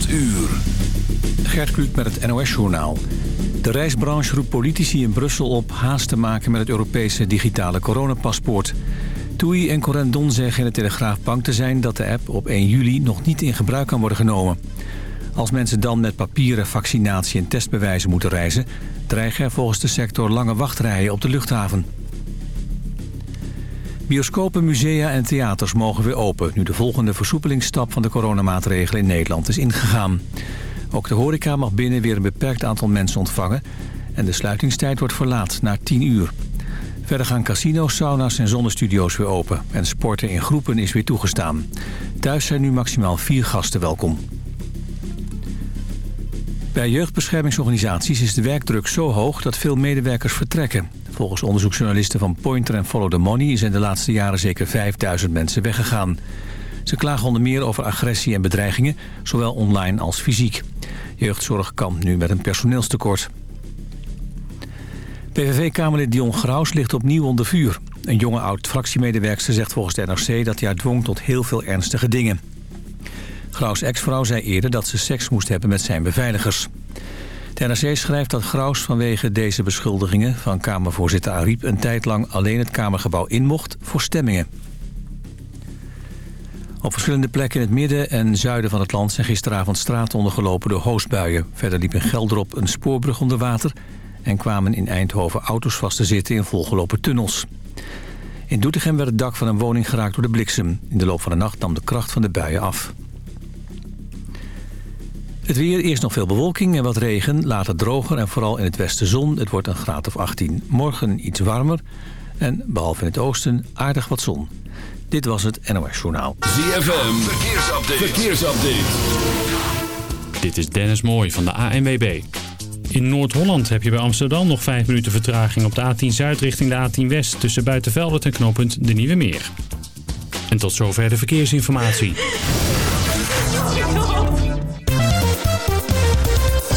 8 uur. Gert Kluk met het NOS-journaal. De reisbranche roept politici in Brussel op haast te maken met het Europese digitale coronapaspoort. TUI en Corendon zeggen in de Telegraaf bang te zijn dat de app op 1 juli nog niet in gebruik kan worden genomen. Als mensen dan met papieren vaccinatie- en testbewijzen moeten reizen... dreigen er volgens de sector lange wachtrijen op de luchthaven. Bioscopen, musea en theaters mogen weer open... nu de volgende versoepelingsstap van de coronamaatregelen in Nederland is ingegaan. Ook de horeca mag binnen weer een beperkt aantal mensen ontvangen... en de sluitingstijd wordt verlaat naar 10 uur. Verder gaan casinos, sauna's en zonnestudio's weer open... en sporten in groepen is weer toegestaan. Thuis zijn nu maximaal vier gasten welkom. Bij jeugdbeschermingsorganisaties is de werkdruk zo hoog dat veel medewerkers vertrekken. Volgens onderzoeksjournalisten van Pointer en Follow the Money zijn de laatste jaren zeker 5000 mensen weggegaan. Ze klagen onder meer over agressie en bedreigingen, zowel online als fysiek. Jeugdzorg kampt nu met een personeelstekort. PVV-kamerlid Dion Graus ligt opnieuw onder vuur. Een jonge oud-fractiemedewerkster zegt volgens de NRC dat hij haar dwong tot heel veel ernstige dingen. Graus' ex-vrouw zei eerder dat ze seks moest hebben met zijn beveiligers. De NRC schrijft dat Graus vanwege deze beschuldigingen van Kamervoorzitter Ariep... een tijd lang alleen het Kamergebouw in mocht voor stemmingen. Op verschillende plekken in het midden en zuiden van het land... zijn gisteravond straten ondergelopen door hoosbuien. Verder liep in Gelderop een spoorbrug onder water... en kwamen in Eindhoven auto's vast te zitten in volgelopen tunnels. In Doetinchem werd het dak van een woning geraakt door de bliksem. In de loop van de nacht nam de kracht van de buien af. Het weer, eerst nog veel bewolking en wat regen, later droger en vooral in het westen zon. Het wordt een graad of 18. Morgen iets warmer en behalve in het oosten aardig wat zon. Dit was het NOS Journaal. ZFM, verkeersupdate. verkeersupdate. Dit is Dennis Mooij van de ANWB. In Noord-Holland heb je bij Amsterdam nog 5 minuten vertraging op de A10 Zuid richting de A10 West... tussen Buitenveldert en knooppunt De Nieuwe Meer. En tot zover de verkeersinformatie.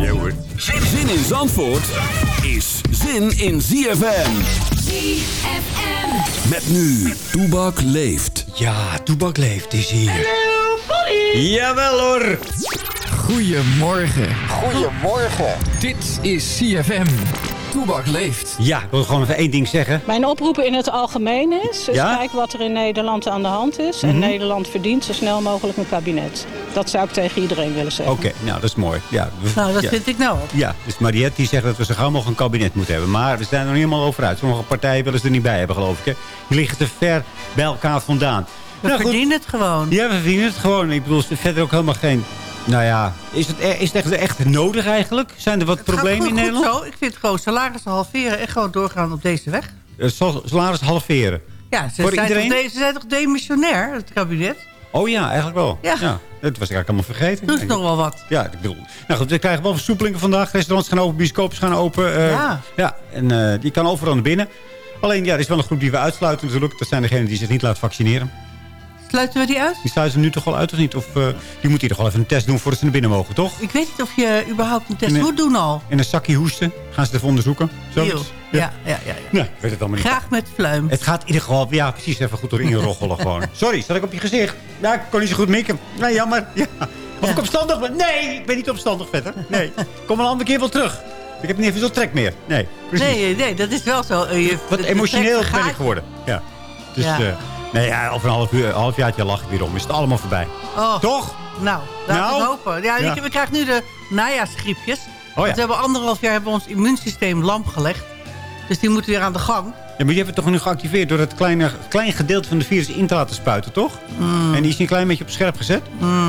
Ja hoor. Zin in Zandvoort is zin in ZFM. ZFM. Met nu, Toebak leeft. Ja, Toebak leeft is hier. Jawel hoor. Goedemorgen. Goedemorgen. Dit is CFM. Toebak leeft. Ja, ik wil gewoon even één ding zeggen. Mijn oproep in het algemeen is, is Ja? kijk wat er in Nederland aan de hand is. En Nederland verdient zo snel mogelijk een kabinet. Dat zou ik tegen iedereen willen zeggen. Oké, nou dat is mooi. Ja, we- Nou, dat ja. vind ik nou ook. Ja, dus Mariette die zegt dat we zo gauw mogelijk een kabinet moeten hebben. Maar we zijn er nog niet helemaal over uit. Sommige partijen willen ze er niet bij hebben, geloof ik. Hè. Die liggen te ver bij elkaar vandaan. We Nou, goed. verdienen het gewoon. Ja, we verdienen het gewoon. Ik bedoel, verder ook helemaal geen... Nou ja, is het, e- is het echt, echt nodig eigenlijk? Zijn er wat Het problemen in Nederland? Zo. Ik vind gewoon salarissen halveren en gewoon doorgaan op deze weg. Eh, sal- Salaris halveren. Ja, ze Voor zijn, iedereen? toch, ze zijn toch demissionair, het kabinet? Oh ja, eigenlijk wel. Ja. Dat was ik eigenlijk allemaal vergeten. Doe ze nog wel wat. Ja, ik bedoel... Nou goed, we krijgen wel versoepelingen vandaag. Restaurants gaan open, bioscopen gaan open. eh, Ja. Ja, en eh, die kan overal naar binnen. Alleen, ja, er is wel een groep die we uitsluiten natuurlijk. Dat zijn degenen die zich niet laten vaccineren. Sluiten we die uit? Die sluiten ze nu toch wel uit of niet? Of eh, die moeten hier toch wel even een test doen voordat ze naar binnen mogen, toch? Ik weet niet of je überhaupt een test moet doen al. In een zakje hoesten. Gaan ze even onderzoeken. Eeuw. Ja, ja, ja. ja. Nee, ik weet het allemaal niet. Graag met fluim. Het gaat in ieder geval, ja precies, even goed erin roggelen gewoon. Sorry, zat ik op je gezicht? Ja, ik kon niet zo goed mikken. Nee, jammer. Ja. Of Ja. ik opstandig ben? Nee, ik ben niet opstandig verder. Nee, kom een andere keer wel terug. Ik heb niet even zo'n trek meer. Nee, precies. Nee, nee, dat is wel zo. Eh, je- Wat emotioneel ben ik geworden. Ja. Dus, Ja. eh, nee, ja, over een half, uur, half jaartje lach ik weer om. Is het allemaal voorbij. Oh, Toch? Nou, laten Nou? we hopen. Ja, Ja. ik- we krijgen nu de najaarsgriepjes. Oh Want ja. we hebben anderhalf jaar hebben we ons immuunsysteem lam gelegd. Dus die moeten weer aan de gang. Ja, maar je hebt het toch nu geactiveerd door het kleine, klein gedeelte van de virus in te laten spuiten, toch? En die is hij een klein beetje op scherp gezet?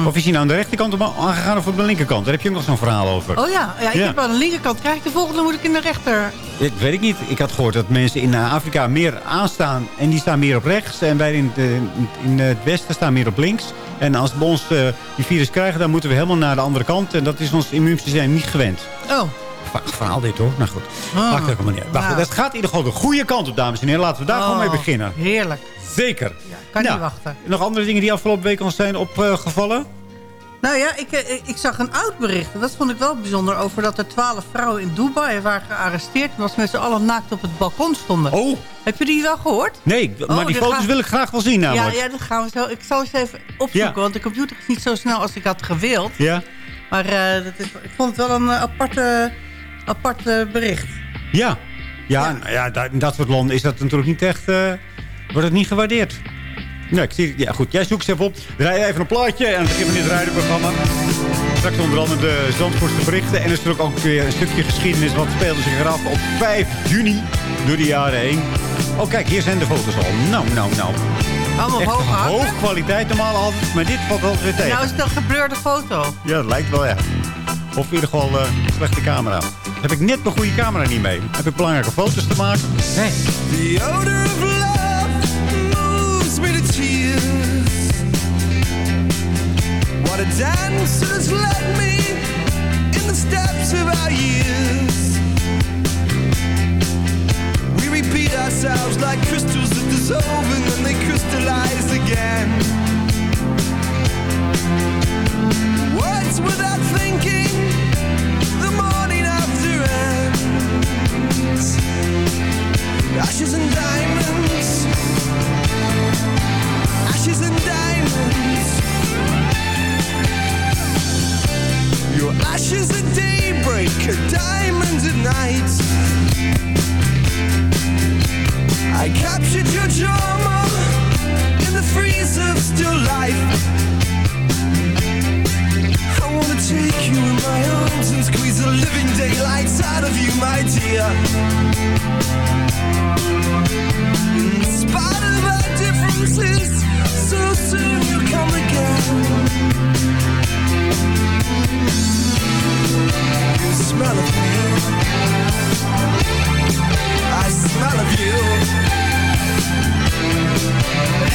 Of is hij nou aan de rechterkant aangegaan of op de linkerkant? Daar heb je ook nog zo'n verhaal over. Oh ja, ja ik Ja. heb aan de linkerkant. Krijg ik de volgende moet ik in de rechter. Ik weet ik niet. Ik had gehoord dat mensen in Afrika meer aanstaan en die staan meer op rechts. En wij in, de, in het westen staan meer op links. En als we ons eh, die virus krijgen, dan moeten we helemaal naar de andere kant. En dat is ons immuunsysteem niet gewend. Oh. Vaag verhaal dit hoor. Nou goed. Oh. Maakt helemaal niet uit. Nou. het gaat in ieder geval de goede kant op, dames en heren. Laten we daar gewoon mee Oh, beginnen. Heerlijk. Zeker. kan Nou, niet wachten. Nog andere dingen die afgelopen week al zijn opgevallen? Nou ja, ik, eh, ik zag een oud bericht. Dat vond ik wel bijzonder. Over dat er twaalf vrouwen in Dubai waren gearresteerd. En ze met z'n allen naakt op het balkon stonden. Oh, Heb je die wel gehoord? nee. Maar Oh, die foto's wil ik graag wel zien namelijk. Ja, ja, dat gaan we zo. Ik zal eens even opzoeken. Ja. Want de computer is niet zo snel als ik had gewild. Ja? Maar eh, dat is, ik vond het wel een eh, aparte, apart eh, bericht. Ja. Ja, nou ja da- in dat soort landen is dat natuurlijk niet echt... eh, wordt het niet gewaardeerd. Nee, ik zie, ja, goed, jij zoekt ze even op. Rij even een plaatje en dan beginnen we dit rijdenprogramma. Straks onder andere de Zandvoortse berichten. En er is natuurlijk ook weer een stukje geschiedenis. Wat speelde zich eraf op 5 juni door de jaren heen. Oh, kijk, hier zijn de foto's al. Nou, nou, nou. Allemaal Echt hoog hoog kwaliteit normaal altijd. Maar dit valt wel weer tegen. Nou is het een gebleurde foto. Ja, dat lijkt wel, ja. Of in ieder geval eh, slechte camera. Heb ik net mijn goede camera niet mee. Heb ik belangrijke foto's te maken. Nee. The odor of love moves me to tears. What a dance has led me in the steps of our years. We repeat ourselves like crystals that dissolve and then they crystallize again. Words without thinking, the morning Ashes and diamonds. Ashes and diamonds. Your ashes at daybreak, a diamond at night. I captured your drama in the freeze of still life. I wanna take you in my arms and squeeze the living daylights out of you, my dear. In spite of our differences, so soon you come again. You smell of me. I smell of you.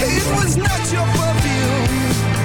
It was not your perfume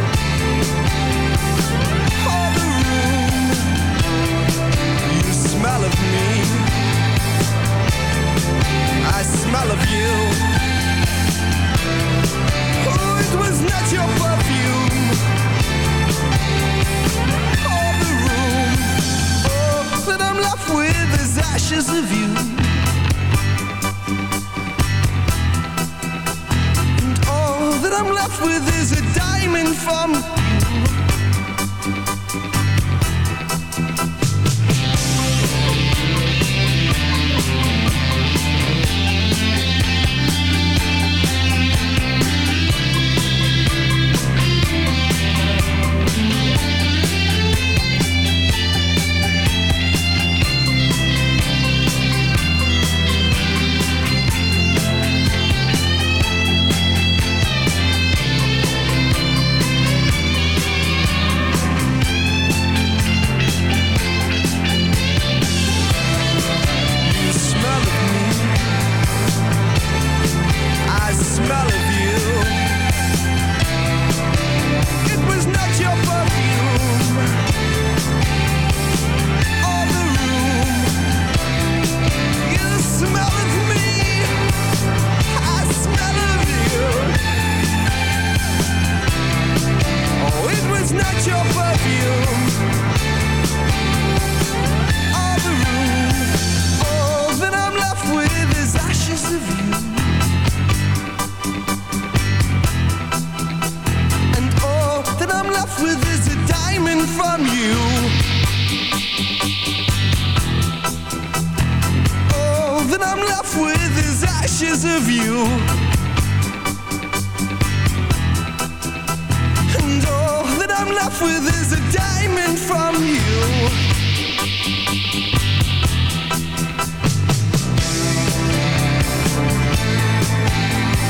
left with is a diamond from you.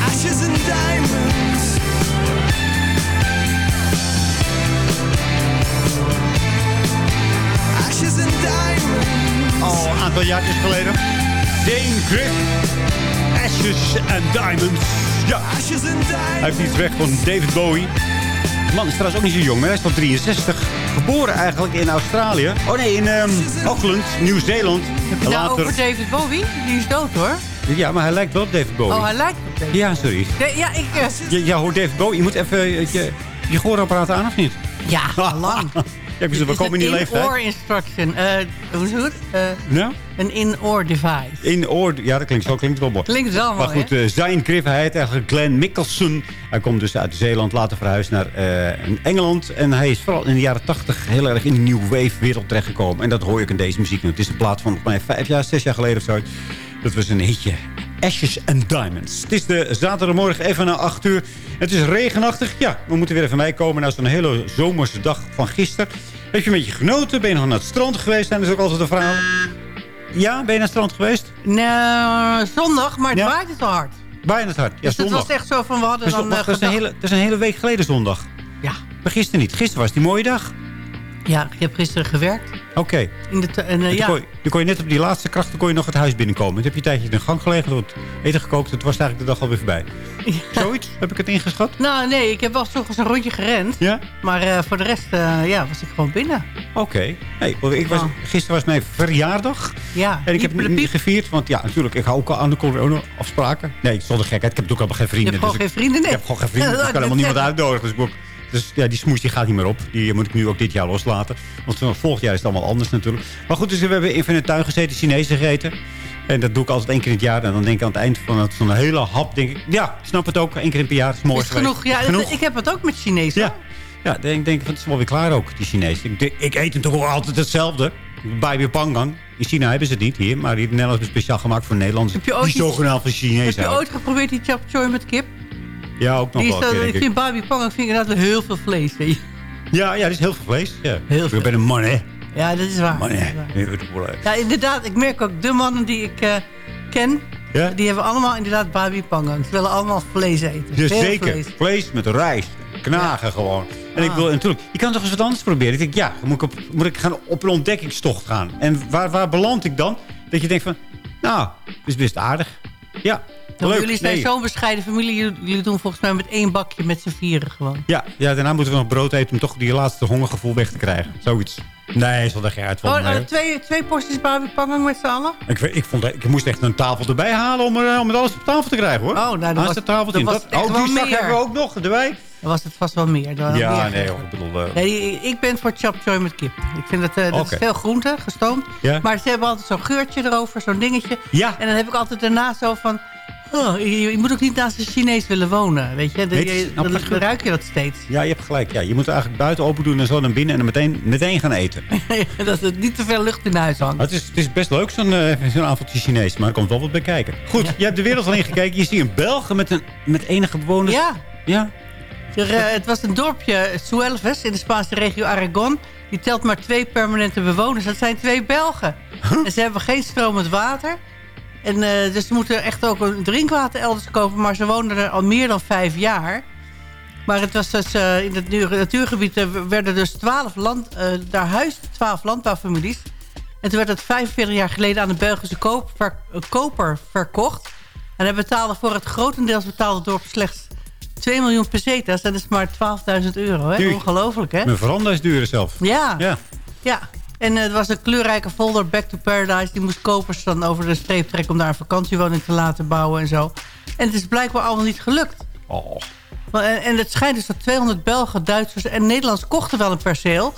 Ashes and diamonds. Ashes and diamonds. Al een aantal jaartjes geleden. Dane Griff. Ashes and Diamonds. Ja, Ashes and diamonds. hij heeft iets weg van David Bowie. De man is trouwens ook niet zo jong, maar hij is van 63. Geboren eigenlijk in Australië. Oh nee, in ehm, Auckland, Nieuw-Zeeland. Heb je nou over David Bowie? Die is dood hoor. Ja, maar hij lijkt wel op David Bowie. Oh, hij lijkt op David Ja, sorry. Nee, ja, ik... eh, Je, ja, hoort David Bowie. Je moet even eh, je, je gehoorapparaat aan, of niet? ja, lang. Ja, we komen in die leeftijd. in-oor instruction. Eh, hoe is het? Eh, Ja? een in-oor device. In oor, ja, dat klinkt zo, klinkt wel mooi. Klinkt wel Maar mooi, goed, hè? eh, zijn Griff, hij heet eigenlijk Glenn Mickelson. Hij komt dus uit Zeeland, later verhuisd naar Engeland. En hij is vooral in de jaren tachtig heel erg in de new wave wereld terechtgekomen. En dat hoor ik in deze muziek nu. Het is een plaat van volgens mij vijf jaar, zes jaar geleden of zo. Dat was een hitje. Ashes and Diamonds. Het is de zaterdagmorgen even na 8 uur. Het is regenachtig. Ja, we moeten weer even meekomen na zo'n hele zomerse dag van gisteren. Heb je een beetje genoten? Ben je nog naar het strand geweest? Dat is ook altijd een vraag. Ja, ben je naar het strand geweest? Nou, zondag, maar het Ja. waait het al hard. Bijna het hard. Ja, dus het zondag. was echt zo van, we hadden Dus dan wacht, eh, is een hele, is een hele week geleden zondag. Ja. Maar gisteren niet. Gisteren was die mooie dag. Ja, ik heb gisteren gewerkt. Oké. En, eh, ja. kon je, kon je net op die laatste krachten kon je nog het huis binnenkomen. Toen heb je een tijdje in de gang gelegen. Het eten gekookt. Het was eigenlijk de dag alweer voorbij. Zoiets? Heb ik het ingeschat? Nou, nee, ik heb wel 's ochtends een rondje gerend. Ja? Maar eh, voor de rest eh, ja, was ik gewoon binnen. Oké. Nee, want ik was, gisteren was mijn verjaardag. Ja, En ik heb het gevierd. Want ja, natuurlijk, ik hou ook al aan de corona-afspraken. Nee, zonder gekheid. Ik heb natuurlijk helemaal geen Je vrienden. hebt gewoon dus geen vrienden, nee. Ik heb gewoon geen vrienden. dus ik kan helemaal niemand uitnodigen. Dus, ik moet- dus ja, die smoes die gaat niet meer op. Die moet ik nu ook dit jaar loslaten. Want van volgend jaar is het allemaal anders natuurlijk. Maar goed, dus we hebben even in het tuin gezeten, Chinezen gegeten. En dat doe ik altijd één keer in het jaar. En dan denk ik aan het eind van het- zo'n hele hap, denk ik... Ja, snap het ook. Één keer per jaar is mooi Is genoeg? Ja, Is dat- genoeg. ik heb het ook met Chinees. Ja, ja denk ik, denk van, het is wel weer klaar ook, die Chinezen. Ik, ik eet hem toch altijd hetzelfde. Bij pangang. In China hebben ze het niet hier. Maar in Nederland is speciaal gemaakt voor Nederlanders. Heb je ooit die zogenaamde Heb Chinezen. je ooit geprobeerd die chap choy met kip? Ja, ook nog Die wel. keer, ik vind Barbie vind ik heel veel vlees. Ja, ja, er is heel veel vlees. Ja. Heel Ik ben een man, hè. Ja, dat is waar. Man, hè. Ja, inderdaad. Ik merk ook, de mannen die ik eh, ken... Ja? die hebben allemaal inderdaad Barbie Pangang. Ze willen allemaal vlees eten. Dus Veel zeker. vlees. Vlees. met rijst. Knagen gewoon. En ik Ah. wil natuurlijk, je kan toch eens wat anders proberen. Ik denk, ja, moet ik, op, moet ik gaan op een ontdekkingstocht gaan. En waar, waar beland ik dan? Dat je denkt van, nou, het is best aardig. Ja, leuk. Jullie zijn Nee. zo'n bescheiden familie. Jullie- doen volgens mij met één bakje met z'n vieren gewoon. Ja, ja, daarna moeten we nog brood eten om toch die laatste hongergevoel weg te krijgen. Zoiets. Nee, zal er geen uit Oh, van. eh, twee, twee porties Pangang met z'n allen? ik, ik, vond, ik moest echt een tafel erbij halen om, er, om het alles op tafel te krijgen, hoor. Oh, nou, dat was- de tafeltje. dat was Dat- echt oh, die zak hebben we ook nog erbij. Dan was het vast wel meer. Dan Ja, meer nee, hoor, ik bedoel... eh, Nee, ik ben voor chap choy met kip. Ik vind dat, eh, dat is veel groente, gestoomd. Ja. Maar ze hebben altijd zo'n geurtje erover, zo'n dingetje. Ja. En dan heb ik altijd daarna zo van... Oh, je, je moet ook niet naast een Chinees willen wonen, weet je. Is je- een dan, apart dan ruik je dat steeds. Ja, je hebt gelijk. Ja, je moet eigenlijk buiten open doen en zo naar binnen en dan meteen, meteen gaan eten. dat er niet te veel lucht in huis hangt. Het, is, het is best leuk, zo'n zo'n avondje Chinees. Maar er komt wel wat bij kijken. Goed, je hebt de wereld al ingekeken. Je ziet een Belgen met, een, met enige bewoners. Ja, Ja? er, eh, het was een dorpje, Suelves, in de Spaanse regio Aragon. Die telt maar twee permanente bewoners. Dat zijn twee Belgen. En ze hebben geen stromend water. En, eh, dus ze moeten echt ook een drinkwater elders kopen. Maar ze wonen er al meer dan vijf jaar. Maar het was dus, eh, in het natuurgebied eh, werden dus twaalf land, daar huisden twaalf landbouwfamilies. En toen werd het 45 jaar geleden aan de Belgische koop, ver- koper verkocht. En hij betaalde voor het grotendeels betaalde dorp slechts 2 miljoen pesetas. Dat is maar 12.000 euro. Hè? Ongelooflijk, hè? Mijn veranda is duurder zelf. Ja, Ja. ja. En eh, het was een kleurrijke folder, Back to Paradise. Die moest kopers dan over de streep trekken... om daar een vakantiewoning te laten bouwen en zo. En het is blijkbaar allemaal niet gelukt. Oh. En, en het schijnt dus dat 200 Belgen, Duitsers en Nederlands kochten wel een perceel.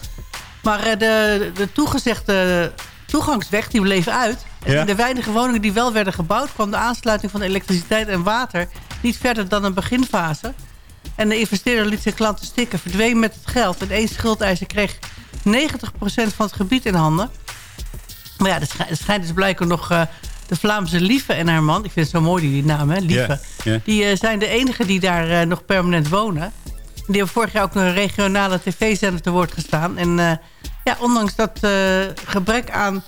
Maar eh, de, de toegezegde toegangsweg die bleef uit. En Ja. in de weinige woningen die wel werden gebouwd... kwam de aansluiting van elektriciteit en water niet verder dan een beginfase. En de investeerder liet zijn klanten stikken, verdween met het geld. En één schuldeiser kreeg 90% van het gebied in handen. Maar ja, het schijnt, dus blijkbaar nog... eh, de Vlaamse Lieve en haar man, ik vind het zo mooi die, naam, hè, Lieve. Die eh, zijn de enigen die daar eh, nog permanent wonen. Die hebben vorig jaar ook nog een regionale tv-zender te woord gestaan. En ja, ondanks dat gebrek aan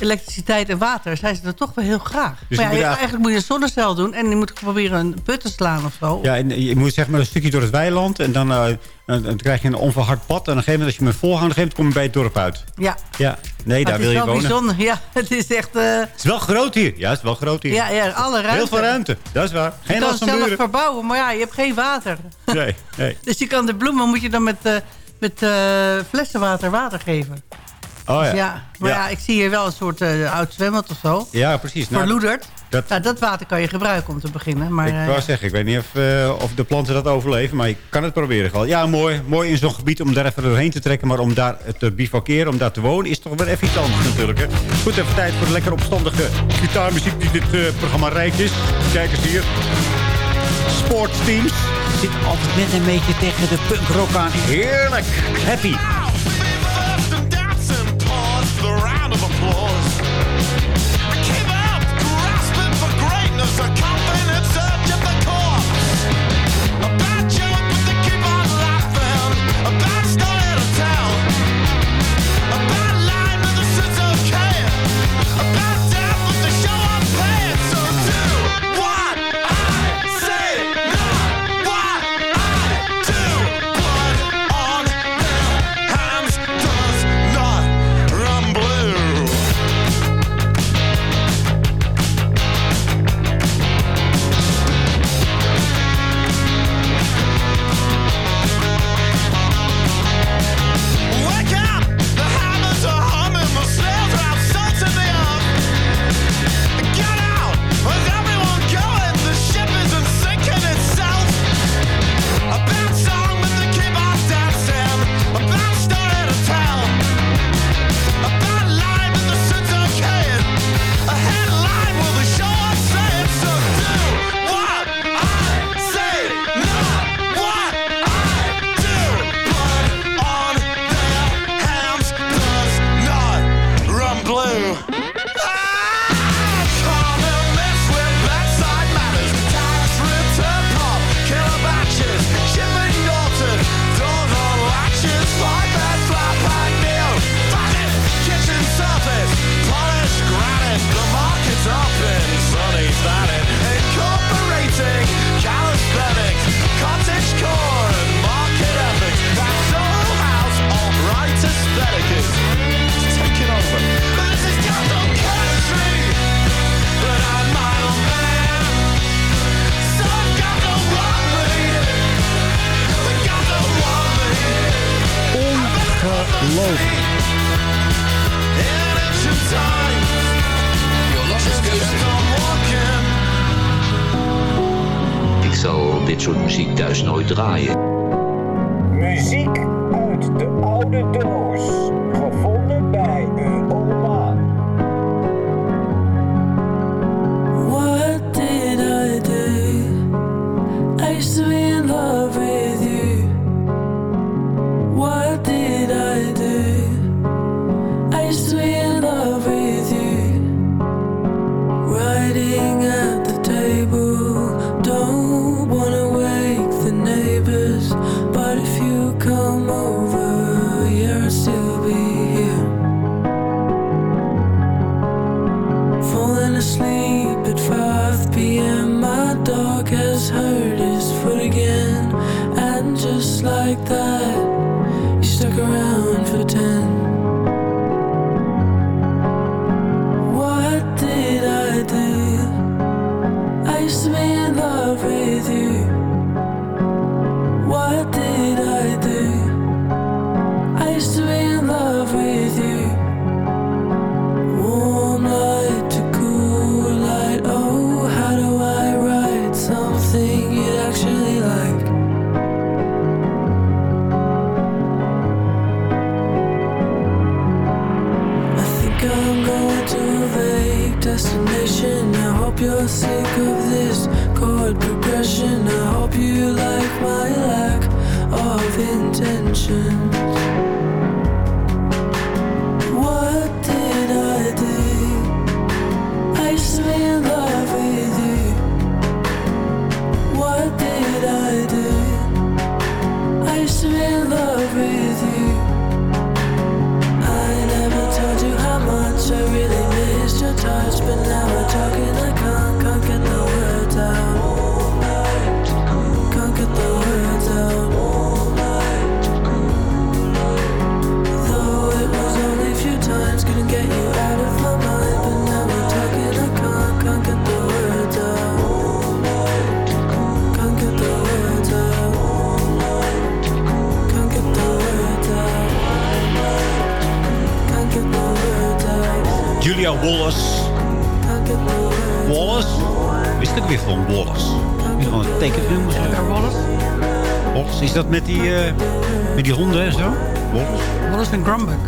elektriciteit en water, zijn ze er toch wel heel graag. Dus maar ja, je moet eigenlijk moet je een zonnecel doen en je moet proberen een put te slaan of zo. Ja, en je moet zeg maar een stukje door het weiland. En dan, eh, dan, dan krijg je een onverhard pad. En op een gegeven moment, als je me gegeven moment kom je bij het dorp uit. Ja, Ja, nee, Maar daar het wil is je wel wonen. bijzonder. Ja, het is echt... eh, Het is wel groot hier. Ja, het is wel groot hier. ja, ja, alle ruimte. Heel veel ruimte, dat is waar. Je Geen kan last het zelf verbouwen, maar ja, je hebt geen water. Nee, nee. Dus je kan de bloemen moet je dan met, eh, met eh, flessenwater water geven. Oh ja. Ja, maar ja. ik zie hier wel een soort eh, oud zwembad of zo. Ja, precies. Nou, Verloederd. dat- Nou, dat water kan je gebruiken om te beginnen. Maar, ik eh, wou ja. zeggen, ik weet niet of, eh, of de planten dat overleven, maar ik kan het proberen. gewoon. Ja, mooi, mooi in zo'n gebied om daar even doorheen te trekken. Maar om daar te bivakeren, om daar te wonen, is toch wel even iets anders natuurlijk. Hè? Goed, even tijd voor de lekker opstandige gitaarmuziek die dit eh, programma rijk is. Kijk eens hier. Sportsteams. Zit altijd net een beetje tegen de punkrock aan. Heerlijk. Happy. Ik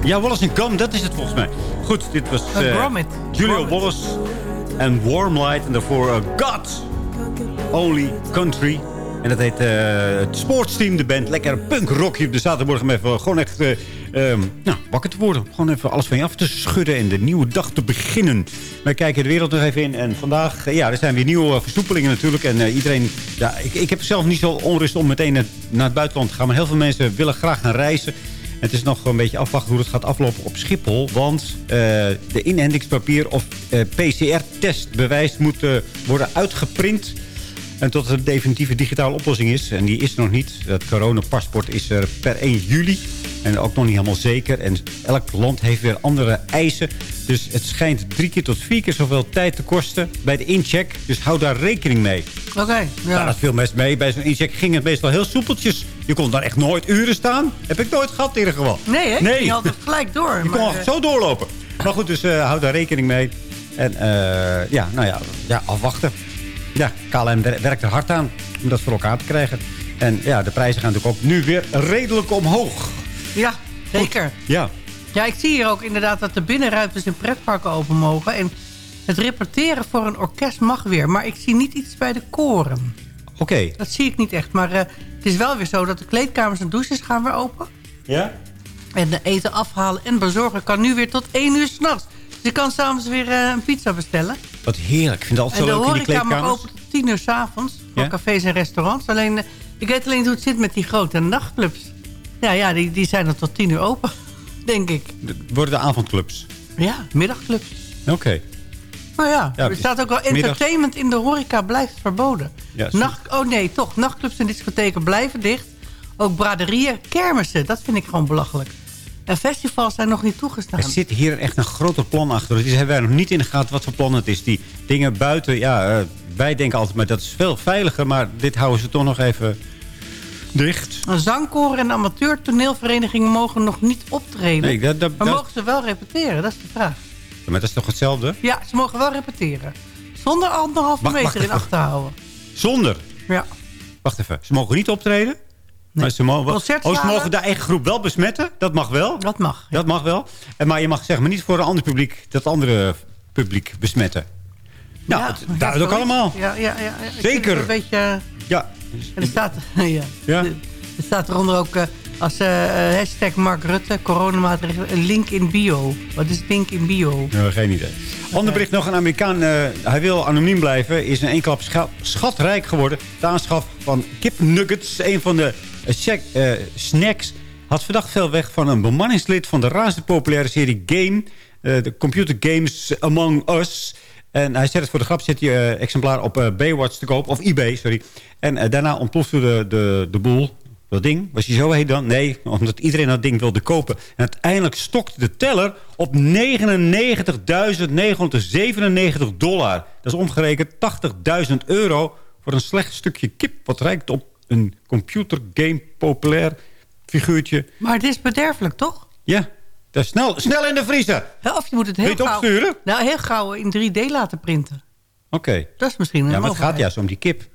Ja, Wallace en Gromit, dat is het volgens mij. Goed, dit was Uh, eh. Julia Gromit. Wallace en Warm Light. En daarvoor eh, God Only Country. En dat heet eh, het sportsteam, de band. Lekker punkrockje op de zaterdagmorgen. Even gewoon echt eh, ehm, nou, wakker te worden. Gewoon even alles van je af te schudden en de nieuwe dag te beginnen. Wij kijken de wereld nog even in. En vandaag, eh, ja, er zijn weer nieuwe versoepelingen natuurlijk. En eh, iedereen, ja, ik, ik heb zelf niet zo onrust om meteen naar, naar het buitenland te gaan. Maar heel veel mensen willen graag gaan reizen. Het is nog een beetje afwachten hoe het gaat aflopen op Schiphol. Want eh, de inendingspapier of eh, PCR-testbewijs moet eh, worden uitgeprint. En tot het een definitieve digitale oplossing is. En die is er nog niet. Het coronapaspoort is er per 1 juli. En ook nog niet helemaal zeker. En elk land heeft weer andere eisen. Dus het schijnt drie keer tot vier keer zoveel tijd te kosten bij de incheck. Dus hou daar rekening mee. Oké, Ja. dat viel best mee. Bij zo'n incheck ging het meestal heel soepeltjes. Je kon daar echt nooit uren staan. Heb ik nooit gehad in ieder geval. Nee, hè? Nee. Je had het gelijk door. Je kon maar, eh, zo doorlopen. Maar goed, dus eh, hou daar rekening mee. En eh, ja, nou ja, ja, afwachten. Ja, KLM wer- werkt er hard aan om dat voor elkaar te krijgen. En ja, de prijzen gaan natuurlijk ook nu weer redelijk omhoog. Ja, zeker. Ja, Ja, ik zie hier ook inderdaad dat de binnenruimtes in pretparken open mogen. En het repeteren voor een orkest mag weer. Maar ik zie niet iets bij de koren. Oké. Dat zie ik niet echt. Maar eh, het is wel weer zo dat de kleedkamers en douches gaan weer open. Ja? En de eten afhalen en bezorgen kan nu weer tot 1 uur s'nachts. Dus je kan s'avonds weer eh, een pizza bestellen. Wat heerlijk. Ik vind het altijd En de zo leuk in die horeca mag kleedkamers. open tot 10 uur s'avonds. Voor Ja? cafés en restaurants. Alleen, eh, ik weet alleen hoe het zit met die grote nachtclubs. Ja, ja die, die zijn er tot 10 uur open. Denk ik. Het worden de avondclubs. Ja, middagclubs. Oké. Nou ja, Ja, er staat ook wel entertainment in de horeca blijft verboden. Ja, Nacht, oh nee, toch. Nachtclubs en discotheken blijven dicht. Ook braderieën, kermissen, dat vind ik gewoon belachelijk. En festivals zijn nog niet toegestaan. Er zit hier echt een groter plan achter. Dus hebben wij nog niet in de gaten wat voor plan het is. Die dingen buiten, ja, eh, wij denken altijd, maar dat is veel veiliger. Maar dit houden ze toch nog even dicht. Een zangkoren en amateurtoneelverenigingen mogen nog niet optreden. Nee, dat, dat, maar dat- mogen ze wel repeteren? Dat is de vraag. Maar dat is toch hetzelfde? Ja, ze mogen wel repeteren. Zonder anderhalve Wacht, meter wacht in even. acht te houden. Zonder. Ja. Wacht even. Ze mogen niet optreden? Maar ze mogen, oh, ze mogen de eigen groep wel besmetten? Dat mag wel? Dat mag. Dat mag wel. En, maar je mag zeg maar niet voor een ander publiek... dat andere publiek besmetten. Nou, Ja, duidelijk zoiets. allemaal. Ja, ja, ja, Zeker. Een beetje... Ja. En er staat, ja. Ja? Er staat eronder ook eh, als eh, eh, hashtag Mark Rutte, coronamaatregelen, een link in bio. Wat is link in bio? Geen idee. Ander bericht nog. Een Amerikaan, eh, hij wil anoniem blijven. Is in één klap scha- schatrijk geworden. De aanschaf van kipnuggets. Een van de eh, eh, snacks. Had verdacht veel weg van een bemanningslid van de razend populaire serie Game. eh, de computer games Among Us. En hij zet het voor de grap, zet eh, exemplaar op eh, Baywatch te koop. Of eBay, sorry. En eh, daarna ontplofte de, de, de boel. Dat ding, was hij zo heet dan? Nee, omdat iedereen dat ding wilde kopen. En uiteindelijk stokte de teller op 99.997 dollar. Dat is omgerekend 80.000 euro voor een slecht stukje kip... wat rijkt op een computergame populair figuurtje. Maar het is bederfelijk, toch? Ja, dat snel, snel in de vriezer. Ja, Of je moet het heel gauw... opsturen? Nou, heel gauw in 3D laten printen. Oké. Dat is misschien een Ja, maar het gaat juist om die kip.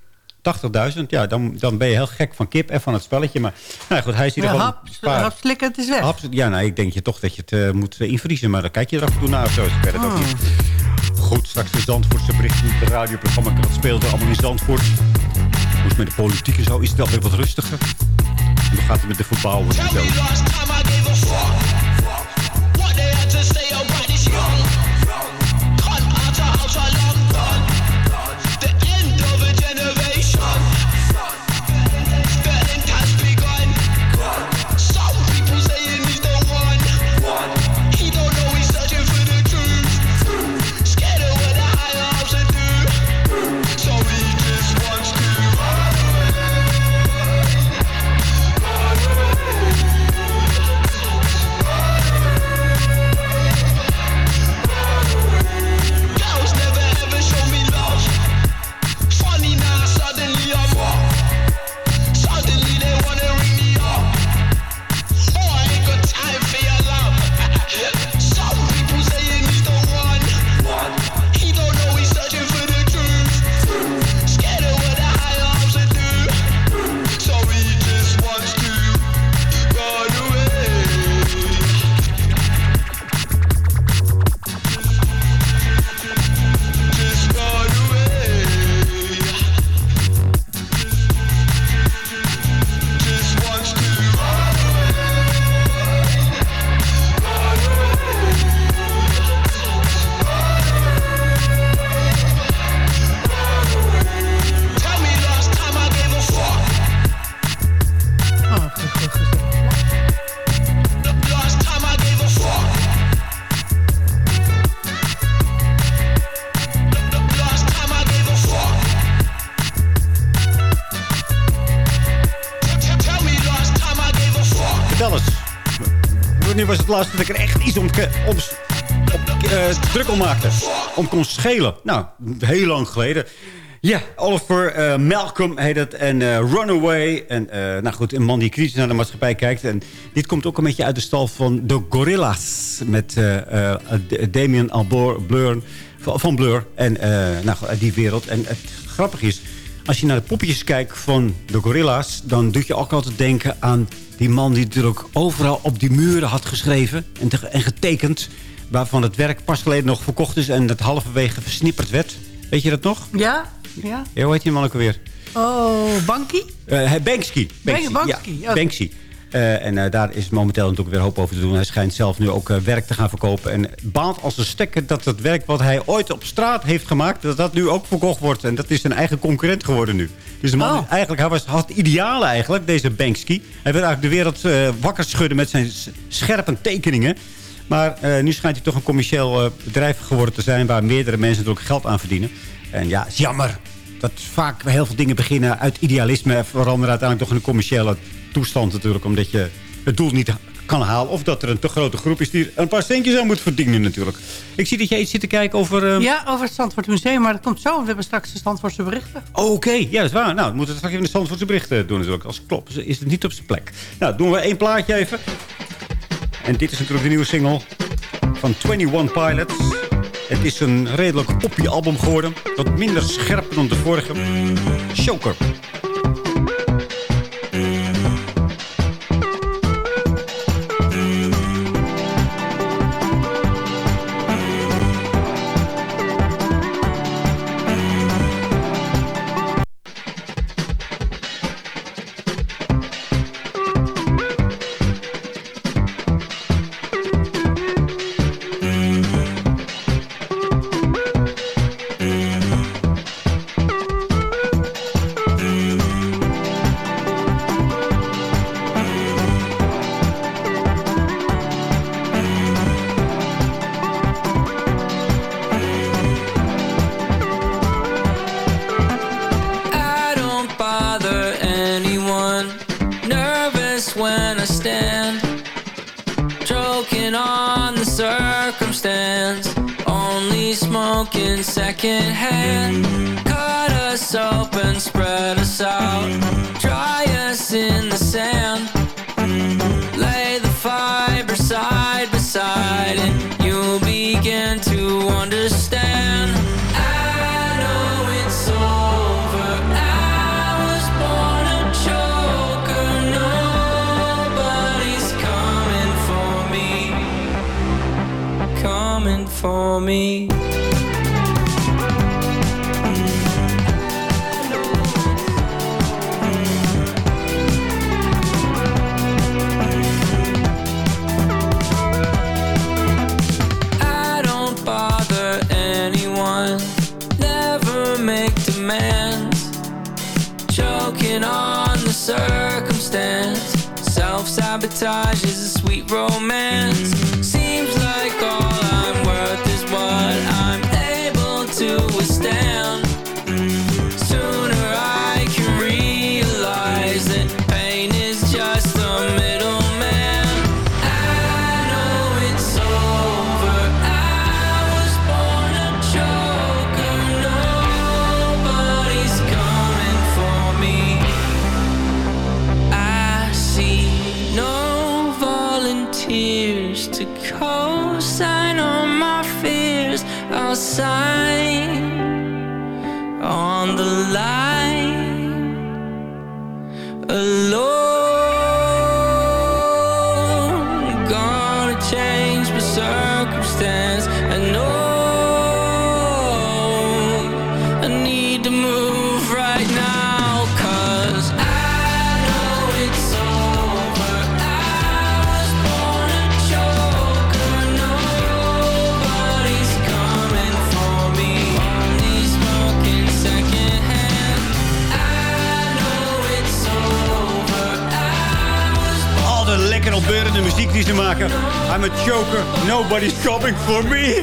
80.000, ja, dan, dan ben je heel gek van kip en van het spelletje. Maar nou goed, hij is hier Ja, gewoon hap, een paar... hap slikken, het is weg. Absoluut. Ja, nou, ik denk je toch dat je het eh, moet eh, invriezen. Maar dan kijk je er af en toe naar of zo. Ik weet het ook Oh. niet. Goed, straks de Zandvoortse berichten. Het radioprogramma dat speelt er allemaal in Zandvoort. Hoe is het met de politiek en zo? Is het wel weer wat rustiger? En hoe gaat het met de verbouwers en zo? Laatste dat ik er echt iets om, om, op uh, druk om maakte. Om kon schelen. Nou, heel lang geleden. Ja, Oliver uh, Malcolm heet het. En uh, Runaway. En nou goed, een man die kritisch naar de maatschappij kijkt. En dit komt ook een beetje uit de stal van de Gorillas. Met Damien Albarn Blur, van Blur. En nou, uit die wereld. En het grappige is, als je naar de poppetjes kijkt van de Gorillas... dan doet je ook altijd denken aan die man die natuurlijk overal op die muren had geschreven en, en getekend. Waarvan het werk pas geleden nog verkocht is en het halverwege versnipperd werd. Weet je dat nog? Ja, ja. ja hoe heet die man ook alweer? Oh, Banky? Uh, Banksy. Banksy. Banksy. Ja, Banksy. Uh, en uh, daar is momenteel natuurlijk weer hoop over te doen. Hij schijnt zelf nu ook uh, werk te gaan verkopen. En baalt als een stekker dat het werk wat hij ooit op straat heeft gemaakt... dat dat nu ook verkocht wordt. En dat is zijn eigen concurrent geworden nu. Dus de man, Oh. eigenlijk, hij was, had idealen eigenlijk, deze Banksy. Hij wil eigenlijk de wereld wakker schudden met zijn scherpe tekeningen. Maar nu schijnt hij toch een commercieel bedrijf geworden te zijn... waar meerdere mensen natuurlijk geld aan verdienen. En ja, is jammer dat vaak heel veel dingen beginnen uit idealisme... en veranderen uiteindelijk toch in een commerciële toestand natuurlijk. Omdat je het doel niet kan halen. Of dat er een te grote groep is die een paar centjes aan moet verdienen natuurlijk. Ik zie dat jij iets zit te kijken over... Uh... Ja, over het Zandvoort Museum. Maar dat komt zo. We hebben straks de Zandvoortse berichten. Oké, okay. ja, dat is waar. Nou, we moeten straks even de Zandvoortse berichten doen natuurlijk. Als het klopt, is het niet op zijn plek. Nou, doen we één plaatje even. En dit is natuurlijk de nieuwe single van 21 Pilots. Het is een redelijk poppy album geworden. Wat minder scherp dan de vorige. Choker. Second hand. Cut us open, spread us out. Dry us in the sand Self-sabotage is a sweet romance sign on the line ze maken. I'm a choker, nobody's coming for me.